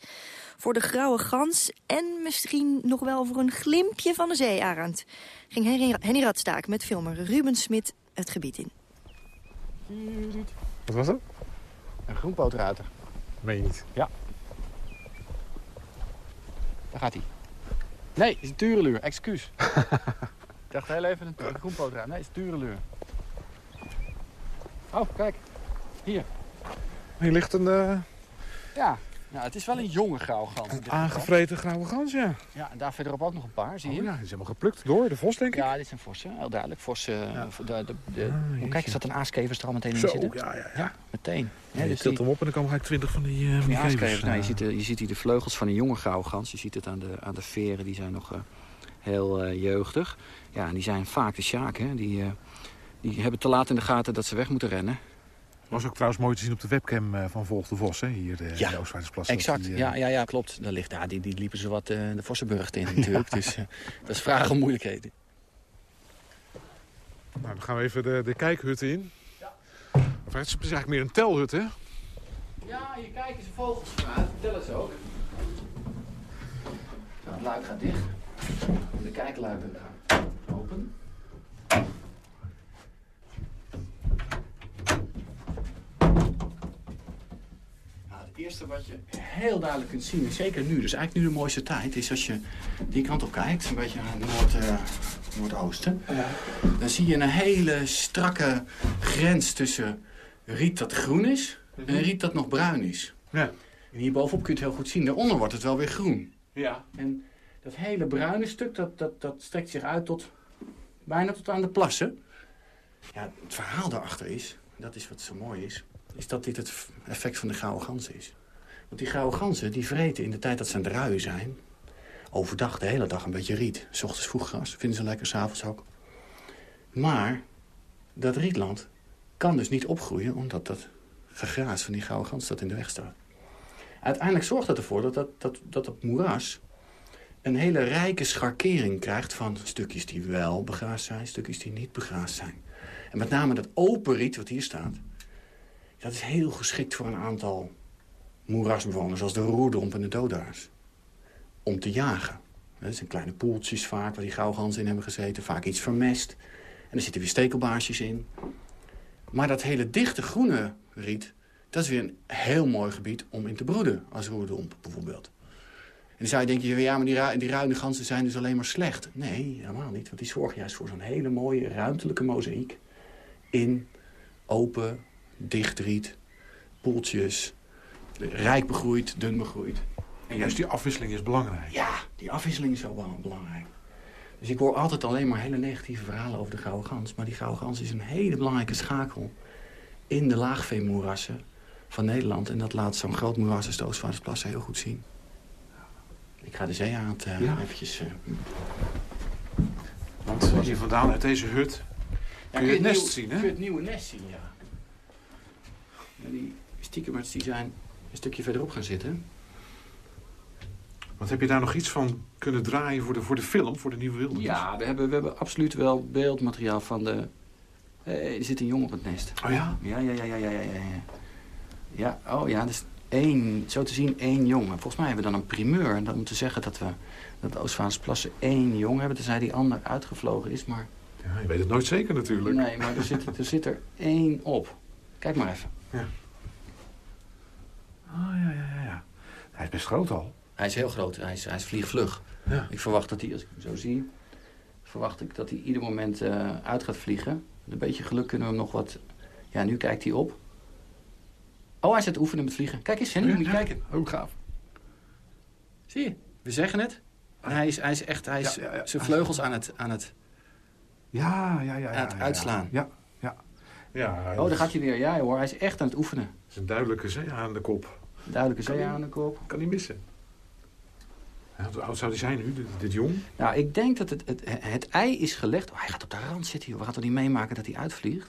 Voor de grauwe gans en misschien nog wel voor een glimpje van de zeearend... ging Henry, Henny Radstaak met filmer Ruben Smit het gebied in. Wat was dat? Een groenpootruiter. Meen je niet? Ja. Daar gaat hij. Nee, het is een tureluur. Excuus. Ik dacht heel even een, een groenpootruiter. Nee, het is een tureluur. Oh, kijk. Hier. Hier ligt een, eh, Ja. ja, het is wel een jonge grauwe gans. geval. aangevreten grauwe gans, ja. Ja, en daar verderop ook nog een paar, zie Oh je? ja, die is helemaal geplukt door de vos, denk ik. Ja, dit zijn vossen, heel duidelijk. Vossen, eh, de, de, de, Ah, oh, kijk, er zat een aaskevers er al meteen Zo, in zitten. ja, ja, ja. meteen. Ja, Ja, je dus tilt die- hem op en dan komen gelijk twintig van die, eh, van die Ja, kevers. Nou, je, eh. ziet je ziet hier de vleugels van een jonge grauwe gans. Je ziet het aan de, aan de veren, die zijn nog eh, heel eh, jeugdig. Ja, en die zijn vaak de sjaak, hè. Die, eh, die hebben te laat in de gaten dat ze weg moeten rennen. Was ook trouwens mooi te zien op de webcam eh, van Volg de Vos, hè, hier eh, in de Oostvaardersplaats. dat exact. die, eh, ja, ja, ja, klopt. Daar ligt, ja, die, die liepen ze wat eh, de Vossenburgt in natuurlijk. Dus eh, dat is vragen om moeilijkheden. Nou, dan gaan we even de, de kijkhut in. Of het is eigenlijk meer een telhut, hè? Ja, hier kijken ze vogels vanuit. Vertellen ze ook. Nou, het luik gaat dicht. De kijkluiken gaan het eerste wat je heel duidelijk kunt zien, en zeker nu, dus eigenlijk nu de mooiste tijd, is als je die kant op kijkt, een beetje naar het noord, eh, noordoosten. Dan zie je een hele strakke grens tussen riet dat groen is en riet dat nog bruin is. Ja. En hierbovenop kun je het heel goed zien. Daaronder wordt het wel weer groen. Ja. En dat hele bruine stuk, dat, dat, dat strekt zich uit tot bijna tot aan de plassen. Ja, het verhaal daarachter is, dat is wat zo mooi is, is dat dit het effect van de gouden ganzen is. Want die gouden ganzen, die vreten in de tijd dat ze aan het ruien zijn, overdag de hele dag een beetje riet. S ochtends vroeg gras, vinden ze lekker, s'avonds ook. Maar dat rietland kan dus niet opgroeien, omdat dat gegraas van die gouden gans dat in de weg staat. Uiteindelijk zorgt dat ervoor dat dat, dat, dat het moeras een hele rijke scharkering krijgt van stukjes die wel begraasd zijn, stukjes die niet begraasd zijn. En met name dat open riet wat hier staat, dat is heel geschikt voor een aantal moerasbewoners, zoals de roerdomp en de dodaars. Om te jagen. Dat zijn kleine poeltjes vaak, waar die gauwganzen in hebben gezeten, vaak iets vermest. En er zitten weer stekelbaarsjes in. Maar dat hele dichte groene riet, dat is weer een heel mooi gebied om in te broeden, als roerdomp bijvoorbeeld. En dan zou je denken, ja, maar die, die ruine ganzen zijn dus alleen maar slecht. Nee, helemaal niet. Want die zorgen juist voor zo'n hele mooie ruimtelijke mozaïek. In open, dicht riet, poeltjes, rijk begroeid, dun begroeid. En juist die afwisseling is belangrijk. Ja, die afwisseling is wel belangrijk. Dus ik hoor altijd alleen maar hele negatieve verhalen over de gouden gans. Maar die gouden gans is een hele belangrijke schakel in de laagveemoerassen van Nederland. En dat laat zo'n groot moeras als de Oostvaardersplassen heel goed zien. Ik ga de zee aan het Ja. eventjes... eh, Want eh, hier vandaan, uit deze hut, Ja, kun je het nest nieuw- zien, Kun je hè? het nieuwe nest zien, ja. En die stiekemerts die zijn een stukje verderop gaan zitten. Want heb je daar nog iets van kunnen draaien voor de, voor de film, voor de Nieuwe Wildernis? Ja, we hebben, we hebben absoluut wel beeldmateriaal van de... Hé, er zit een jongen op het nest. Oh ja? Ja, ja, ja, ja, ja, ja, ja. Ja, oh ja, dus één, zo te zien één jongen. Volgens mij hebben we dan een primeur. En dat om te zeggen dat we dat de Oostvaardersplassen één jongen hebben. Tenzij die ander uitgevlogen is, maar... Ja, je weet het nooit zeker natuurlijk. Nee, maar er zit, er zit er één op. Kijk maar even. Ja. Oh ja, ja, ja, ja. Hij is best groot al. Hij is heel groot. Hij is, hij is vliegvlug. Ja. Ik verwacht dat hij, als ik hem zo zie... verwacht ik dat hij ieder moment eh, uit gaat vliegen. Met een beetje geluk kunnen we hem nog wat... Ja, nu kijkt hij op. Oh, hij zit oefenen met vliegen. Kijk eens, Henny, moet je kijken. Ook gaaf. Zie je? We zeggen het. En hij is, hij is echt... Hij is Ja, ja, ja. zijn vleugels aan het, aan het, Ja, ja, ja. ja, aan het ja, ja. uitslaan. Ja, ja. Oh, daar gaat hij weer. Ja hoor, hij is echt aan het oefenen. Het is een duidelijke zee aan de kop. Duidelijke zee hij- aan de kop. Kan niet missen. Hoe oud zou hij zijn nu, dit, dit jong? Nou, ik denk dat het, het, het ei is gelegd... Oh, hij gaat op de rand zitten, joh. We gaan toch niet meemaken dat hij uitvliegt?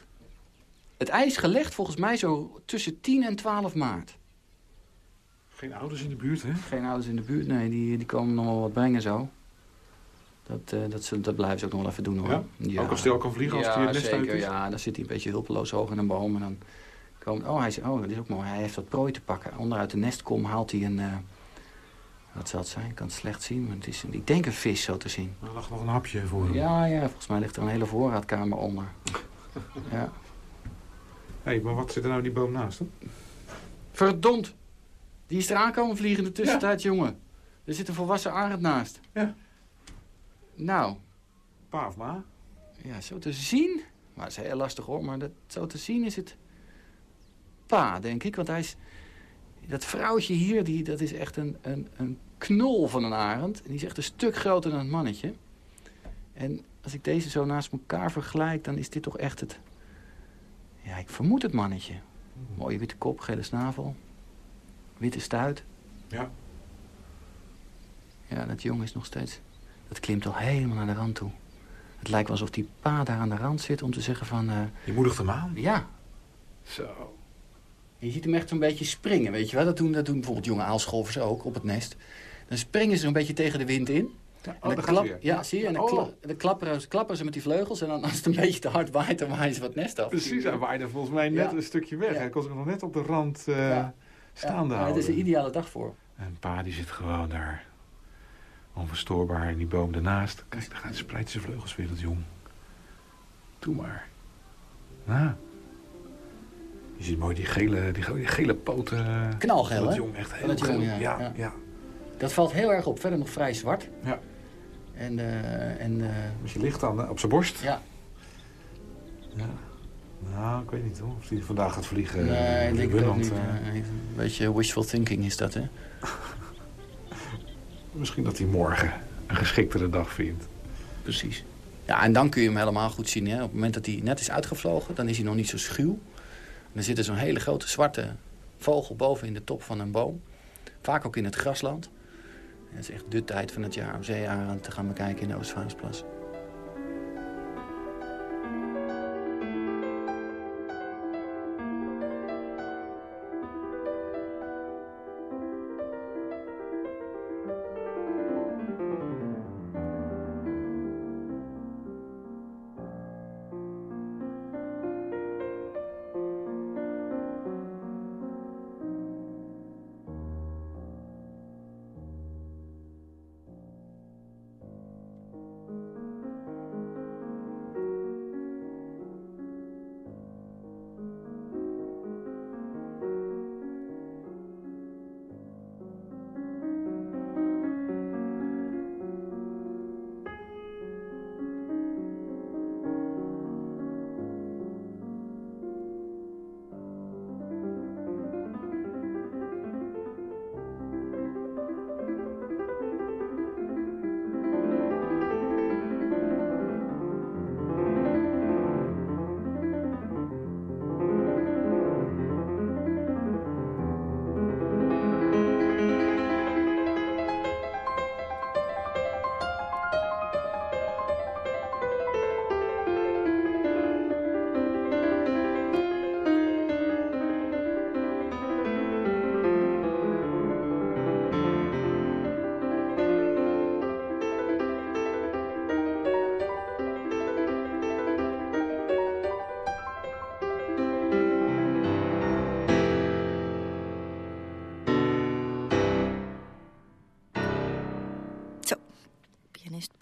Het ei is gelegd volgens mij zo tussen 10 en 12 maart. Geen ouders in de buurt, hè? Geen ouders in de buurt, nee. Die, die komen nog wel wat brengen zo. Dat, uh, dat, ze, dat blijven ze ook nog wel even doen hoor. Ja? Ook als hij al kan vliegen, als hij het nest zeker, uit is? Ja, dan zit hij een beetje hulpeloos hoog in een boom. En dan komt, oh, hij oh, dat is ook mooi. Hij heeft wat prooi te pakken. Onderuit de nestkom haalt hij een... Uh, wat zal het zijn? Ik kan het slecht zien, maar het is, ik denk een vis zo te zien. Er lag nog een hapje voor hem. Ja, ja, volgens mij ligt er een hele voorraadkamer onder. ja. Hé, hey, maar wat zit er nou in die boom naast hem? Verdomd! Die is eraan komen vliegen in de tussentijd, jongen. Er zit een volwassen arend naast. Ja. Nou. Pa of ma? Ja, zo te zien. Maar het is heel lastig hoor, maar dat, zo te zien is het pa, denk ik. Want hij is... Dat vrouwtje hier, die, dat is echt een, een, een knol van een arend. En die is echt een stuk groter dan het mannetje. En als ik deze zo naast elkaar vergelijk, dan is dit toch echt het... Ja, ik vermoed het mannetje. Mooie witte kop, gele snavel. Witte stuit. Ja. Ja, dat jong is nog steeds... Dat klimt al helemaal naar de rand toe. Het lijkt wel alsof die pa daar aan de rand zit om te zeggen van... Uh... Je moedigt hem aan? Ja. Zo. Je ziet hem echt zo'n beetje springen, weet je wel. Dat doen, dat doen bijvoorbeeld jonge aalscholvers ook op het nest. Dan springen ze een beetje tegen de wind in. Ja, oh, en dan klap, ja, zie je? En dan, oh. kla dan klapperen, klapperen, ze met die vleugels. En dan als het een beetje te hard waait, dan waaien ze wat nest af. Precies, hij waaide volgens mij net ja. een stukje weg. Ja. Hij kon zich nog net op de rand uh, staande ja, houden. Het is een ideale dag voor. En pa die zit gewoon daar onverstoorbaar in die boom daarnaast. Kijk, daar gaat spreidt zijn vleugels weer, dat jong. Doe maar. Nou. Je ziet mooi die gele, die, die gele poten. Knalgeel, hè? Dat jong echt heel geel. Ja, ja, ja. ja, Dat valt heel erg op. Verder nog vrij zwart. Ja. En, uh, en, uh, dus je ligt dan op zijn borst? Ja. Ja. Nou, ik weet niet hoor. Of hij vandaag gaat vliegen. Nee, ik denk het ook niet. Uh, een beetje wishful thinking is dat, hè? Misschien dat hij morgen een geschiktere dag vindt. Precies. Ja, en dan kun je hem helemaal goed zien. Hè? Op het moment dat hij net is uitgevlogen, dan is hij nog niet zo schuw. En er zit zo'n hele grote zwarte vogel boven in de top van een boom. Vaak ook in het grasland. Het is echt de tijd van het jaar om zeearend te gaan bekijken in de Oostvaardersplas.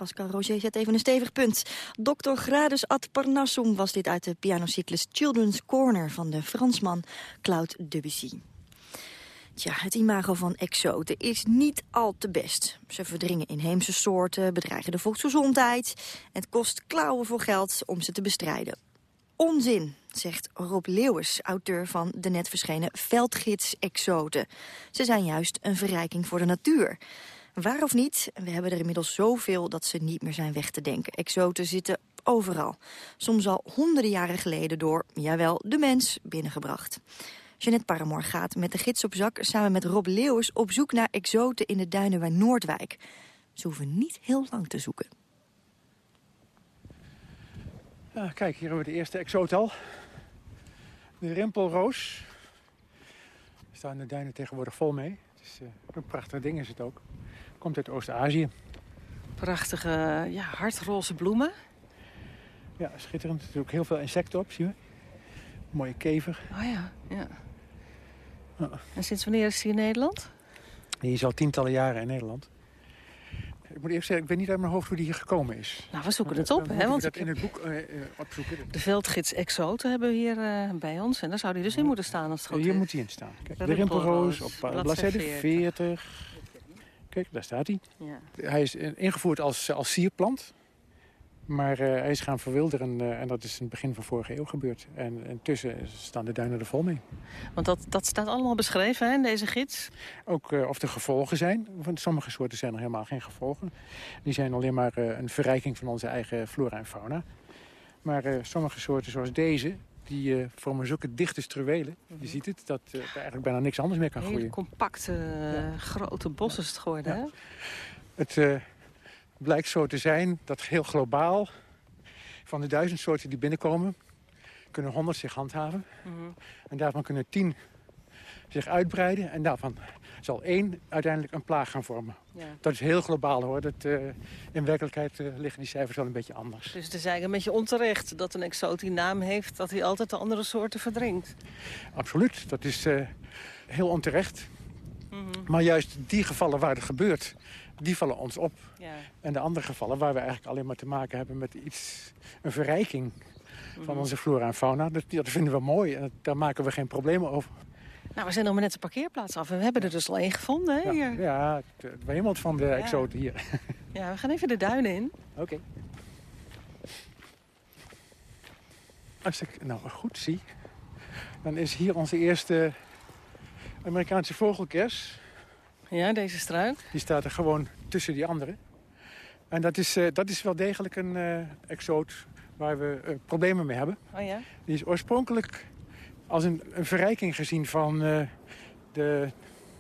Pascal Roger zet even een stevig punt. Dr. Gradus ad Parnassum was dit uit de pianocyclus Children's Corner van de Fransman Claude Debussy. Tja, het imago van exoten is niet al te best. Ze verdringen inheemse soorten, bedreigen de volksgezondheid... het kost klauwen voor geld om ze te bestrijden. Onzin, zegt Rob Leeuwers, auteur van de net verschenen Veldgids Exoten. Ze zijn juist een verrijking voor de natuur. Waar of niet, we hebben er inmiddels zoveel dat ze niet meer zijn weg te denken. Exoten zitten overal. Soms al honderden jaren geleden door, jawel, de mens binnengebracht. Jeanette Paramoor gaat met de gids op zak samen met Rob Leeuwers op zoek naar exoten in de duinen bij Noordwijk. Ze hoeven niet heel lang te zoeken. Kijk, hier hebben we de eerste exoot al. De rimpelroos. Er staan de duinen tegenwoordig vol mee. Het is, uh, een prachtig ding is het ook. Komt uit Oost-Azië. Prachtige, ja, hardroze bloemen. Ja, schitterend. Er zitten ook heel veel insecten op, zie je. Mooie kever. Oh ja, ja. En sinds wanneer is hij in Nederland? Die is al tientallen jaren in Nederland. Ik moet eerst zeggen, ik weet niet uit mijn hoofd hoe die hier gekomen is. Nou, we zoeken het op, hè? ik Want dat in het boek eh, eh, opzoeken. de veldgids Exoten hebben we hier eh, bij ons. En daar zou die dus in moeten staan als het goed Hier is. moet hij in staan. Kijk, De de rimpelroos op eh, bladzijde 40. Kijk, daar staat hij. Ja. Hij is eh, ingevoerd als, als sierplant. Maar eh, hij is gaan verwilderen eh, en dat is in het begin van vorige eeuw gebeurd. En intussen staan de duinen er vol mee. Want dat, dat staat allemaal beschreven hè, in deze gids. Ook eh, of er gevolgen zijn. Van sommige soorten zijn er helemaal geen gevolgen. Die zijn alleen maar eh, een verrijking van onze eigen flora en fauna. Maar eh, sommige soorten zoals deze, die eh, vormen zulke dichte struwelen. Je ziet het, dat eh, er eigenlijk bijna niks anders meer kan Hele groeien. compacte, grote bossen is het geworden, hè? Het eh, blijkt zo te zijn dat heel globaal van de duizend soorten die binnenkomen... kunnen honderd zich handhaven. Mhm. En daarvan kunnen tien zich uitbreiden. En daarvan zal één uiteindelijk een plaag gaan vormen. Ja. Dat is heel globaal hoor. Dat, eh, in werkelijkheid eh, liggen die cijfers wel een beetje anders. Dus het is eigenlijk een beetje onterecht dat een exoot die naam heeft... dat hij altijd de andere soorten verdringt. Absoluut, dat is eh, heel onterecht. Mhm. Maar juist die gevallen waar het gebeurt, die vallen ons op. Ja. En de andere gevallen waar we eigenlijk alleen maar te maken hebben met iets, een verrijking van Mhm. onze flora en fauna, dat, dat vinden we mooi en daar maken we geen problemen over. Nou, we zijn nog maar net de parkeerplaats af en we hebben er dus al één gevonden, hè, hier. Ja, het, wemelt van de exoten hier. Ja, we gaan even de duinen in. Oké. Als ik nou goed zie, dan is hier onze eerste Amerikaanse vogelkers. Ja, deze struik. Die staat er gewoon tussen die andere. En dat is, eh, dat is wel degelijk een eh, exoot waar we eh, problemen mee hebben. Oh ja? Die is oorspronkelijk als een, een verrijking gezien van eh, de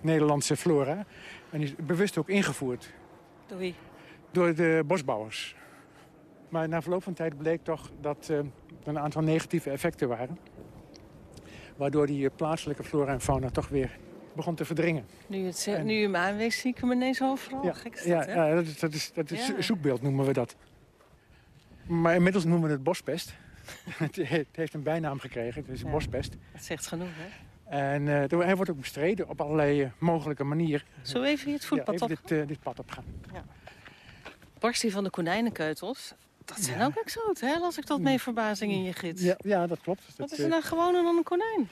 Nederlandse flora. En die is bewust ook ingevoerd Door wie? door de bosbouwers. Maar na verloop van tijd bleek toch dat eh, er een aantal negatieve effecten waren. Waardoor die eh, plaatselijke flora en fauna toch weer begon te verdringen. Nu, je het, ze- nu je hem aanwees, zie ik hem ineens overal. Ja, Gek is ja, dat, ja, is, dat is, dat is Ja. zoekbeeld noemen we dat. Maar inmiddels noemen we het bospest. het he- het heeft een bijnaam gekregen, het is Ja. bospest. Dat zegt genoeg, hè? En eh, hij wordt ook bestreden op allerlei eh, mogelijke manieren. Zullen we even hier het voetpad ja, op? dit, eh, dit pad opgaan. Barstie van de konijnenkeutels. Dat zijn ook exoten, hè? Las ik tot mee verbazing in je gids. Ja, ja dat klopt. Wat Dat, is er nou gewoner dan een konijn?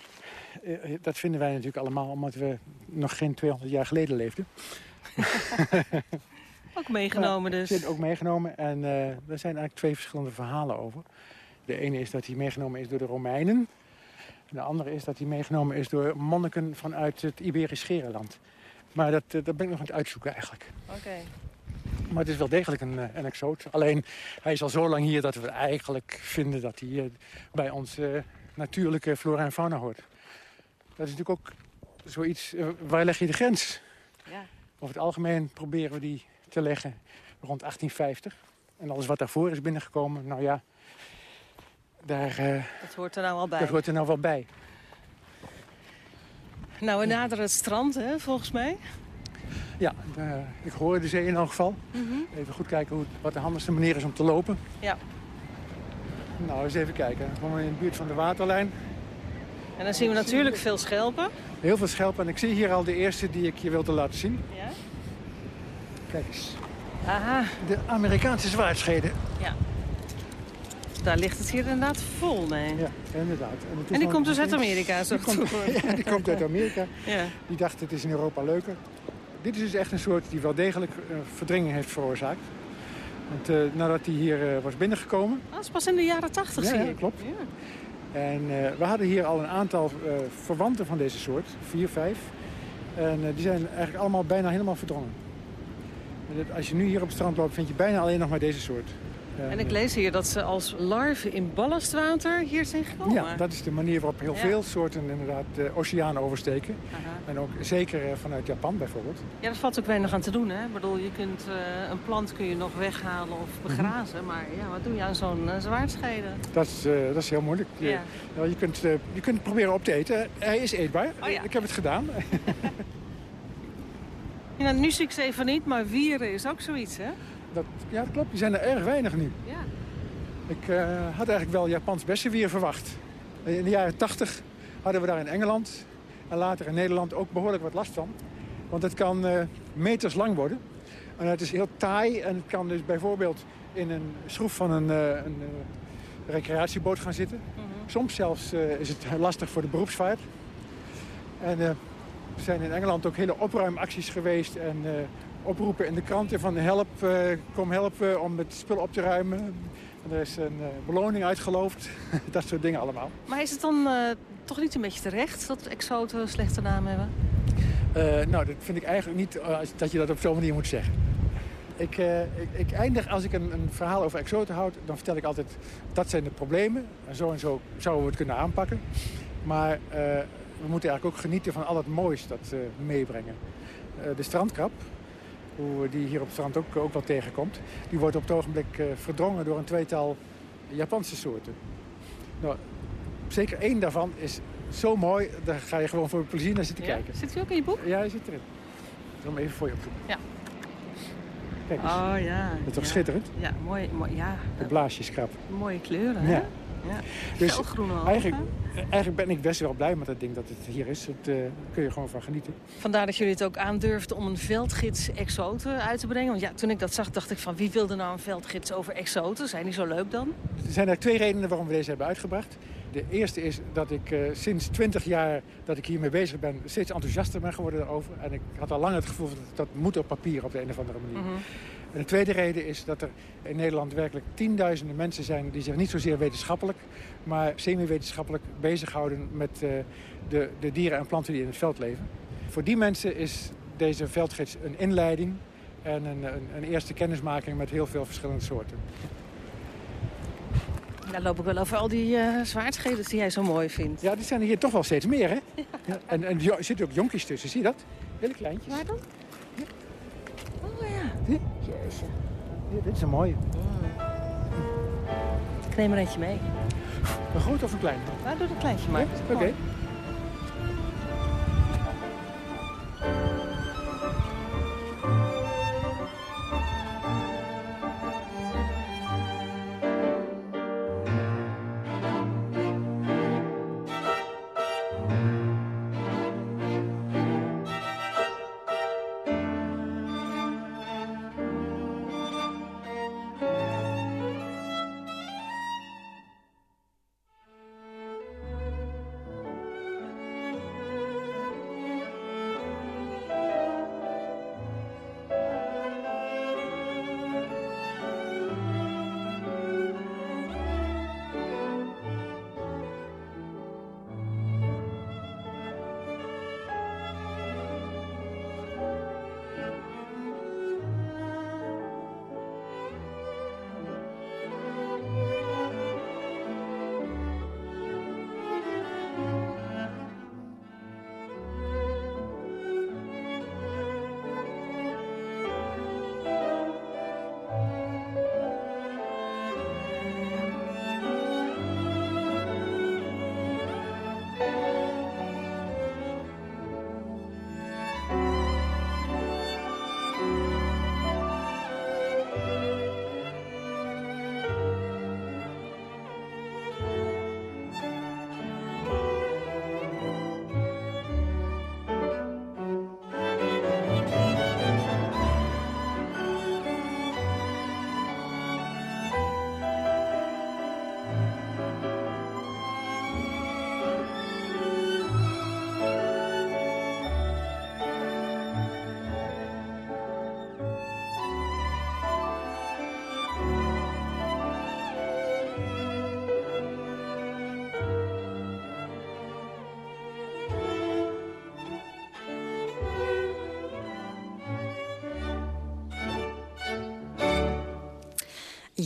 dat vinden wij natuurlijk allemaal omdat we nog geen 200 jaar geleden leefden. Ook meegenomen dus. Zit ook meegenomen en er zijn eigenlijk twee verschillende verhalen over. De ene is dat hij meegenomen is door de Romeinen. En de andere is dat hij meegenomen is door monniken vanuit het Iberisch Scherenland. Maar dat, eh, dat ben ik nog aan het uitzoeken eigenlijk. Oké. Maar het is wel degelijk een, eh, een exoot. Alleen hij is al zo lang hier dat we eigenlijk vinden dat hij eh, bij onze natuurlijke flora en fauna hoort. Dat is natuurlijk ook zoiets, waar leg je de grens? Ja. Over het algemeen proberen we die te leggen rond 1850. En alles wat daarvoor is binnengekomen, nou ja, daar, eh, Dat hoort er nou al bij. dat hoort er nou wel bij. Nou, we naderen het strand, hè, volgens mij. Ja, ik hoor de zee in elk geval. Mhm. Even goed kijken hoe, wat de handigste manier is om te lopen. Ja. Nou, eens even kijken. We in de buurt van de waterlijn. En dan zien we natuurlijk veel schelpen. Heel veel schelpen. En ik zie hier al de eerste die ik je wilde laten zien. Ja. Kijk eens. Aha. De Amerikaanse zwaardscheden. Ja. Daar ligt het hier inderdaad vol mee. Ja, inderdaad. is En die komt dus uit Amerika, zo Die komt, ja, die komt uit Amerika. Ja. Die dacht het is in Europa leuker. Dit is dus echt een soort die wel degelijk eh, verdringing heeft veroorzaakt. Want eh, nadat hij hier eh, was binnengekomen... Dat is pas in de jaren tachtig, Ja, zie ja, ik. klopt. En eh, we hadden hier al een aantal verwanten van deze soort. Vier, vijf. En die zijn eigenlijk allemaal bijna helemaal verdrongen. En Als je nu hier op het strand loopt, vind je bijna alleen nog maar deze soort. En ik lees hier dat ze als larven in ballastwater hier zijn gekomen. Ja, dat is de manier waarop heel Ja. veel soorten inderdaad de oceaan oversteken. Aha. En ook zeker eh, vanuit Japan bijvoorbeeld. Ja, dat valt ook weinig aan te doen, hè? Ik bedoel, je kunt eh, een plant kun je nog weghalen of Mhm. begrazen. Maar ja, wat doe je aan zo'n uh, zwaardschede? Dat is, eh, dat is heel moeilijk. Je, Ja. nou, je, kunt, eh, je kunt het proberen op te eten. Hij is eetbaar. Oh ja. Ik heb het gedaan. Ja, nu zie ik ze even niet, maar wieren is ook zoiets, hè? Dat, ja, dat klopt. Die zijn er erg weinig nu. Ja. Ik uh, had eigenlijk wel Japans bessenwier verwacht. In de jaren 80 hadden we daar in Engeland en later in Nederland ook behoorlijk wat last van. Want het kan uh, meters lang worden. En het is heel taai en het kan dus bijvoorbeeld in een schroef van een, uh, een recreatieboot gaan zitten. Mm -hmm. Soms zelfs is het lastig voor de beroepsvaart. En er zijn in Engeland ook hele opruimacties geweest en oproepen in de kranten van help, kom helpen om het spul op te ruimen. Er is een uh, beloning uitgeloofd. dat soort dingen allemaal. Maar is het dan uh, toch niet een beetje terecht dat exoten een slechte naam hebben? Nou, dat vind ik eigenlijk niet dat je dat op zo'n manier moet zeggen. Ik, ik, ik, eindig, als ik een, een, verhaal over exoten houd, dan vertel ik altijd... dat zijn de problemen en zo en zo zouden we het kunnen aanpakken. Maar we moeten eigenlijk ook genieten van al het moois dat ze meebrengen. de strandkrab, hoe die hier op het strand ook, ook wel tegenkomt. Die wordt op het ogenblik uh, verdrongen door een tweetal Japanse soorten. Nou, zeker één daarvan is zo mooi, daar ga je gewoon voor plezier naar zitten ja? kijken. Zit hij ook in je boek? Ja, hij zit erin. Ik zal hem even voor je opzoeken. Ja. Kijk eens. Oh ja. Dat is toch ja. schitterend? Ja, mooi. mooi ja. De blaasjeskrab. Mooie kleuren, hè? Ja. Ja. Dus ogen. eigenlijk, eigenlijk ben ik best wel blij met dat ding dat het hier is. Daar uh, kun je gewoon van genieten. Vandaar dat jullie het ook aandurfden om een veldgids exoten uit te brengen. Want ja, toen ik dat zag, dacht ik van wie wilde nou een veldgids over exoten? Zijn die zo leuk dan? Er zijn er twee redenen waarom we deze hebben uitgebracht. De eerste is dat ik uh, sinds 20 jaar dat ik hiermee bezig ben... steeds enthousiaster ben geworden daarover. En ik had al lang het gevoel dat dat moet op papier op de een of andere manier. Mm -hmm. En de tweede reden is dat er in Nederland werkelijk tienduizenden mensen zijn... die zich niet zozeer wetenschappelijk, maar semi-wetenschappelijk bezighouden... met uh, de, de dieren en planten die in het veld leven. Voor die mensen is deze veldgids een inleiding... en een, een, een eerste kennismaking met heel veel verschillende soorten. Daar loop ik wel over al die uh, zwaardschedels die jij zo mooi vindt. Ja, die zijn er hier toch wel steeds meer, hè? Ja, en, en er zitten ook jonkies tussen, zie je dat? Hele kleintjes. Waar dan? Ja. Oh ja. Jeetje. Ja, dit is een mooie. Mm. Ik neem er eentje mee. Een groot of een klein? Nou, doe een kleintje maar. Oké. Okay.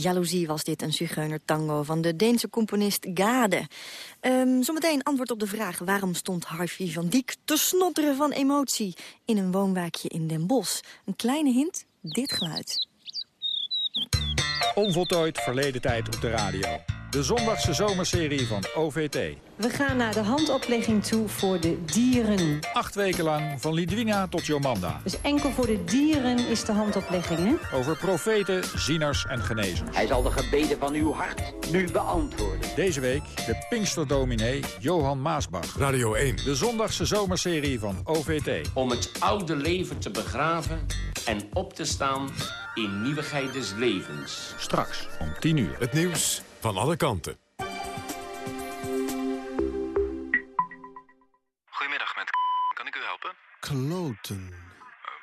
Jaloezie was dit, een zigeuner tango van de Deense componist Gade. Um, zometeen antwoord op de vraag waarom stond Harvey van Diek te snotteren van emotie in een woonwijkje in Den Bosch. Een kleine hint, dit geluid. Onvoltooid verleden tijd op de radio. De zondagse zomerserie van OVT. We gaan naar de handoplegging toe voor de dieren. Acht weken lang, van Lidwina tot Jomanda. Dus enkel voor de dieren is de handoplegging, hè? Over profeten, zieners en genezers. Hij zal de gebeden van uw hart nu beantwoorden. Deze week de Pinksterdominee Johan Maasbach. Radio 1. De zondagse zomerserie van OVT. Om het oude leven te begraven en op te staan in nieuwigheid des levens. Straks om 10 uur. Het nieuws van alle kanten. Goedemiddag, met kan ik u helpen? Kloten.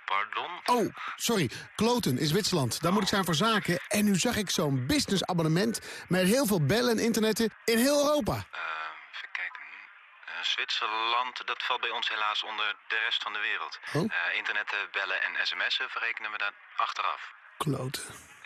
Pardon? Oh, sorry. Kloten is Zwitserland. Daar moet ik zijn voor zaken. En nu zag ik zo'n businessabonnement met heel veel bellen en internetten in heel Europa. even kijken. Eh, Zwitserland, dat valt bij ons helaas onder de rest van de wereld. Oh? Eh, internetten, bellen en sms'en verrekenen we daar achteraf. Kloten.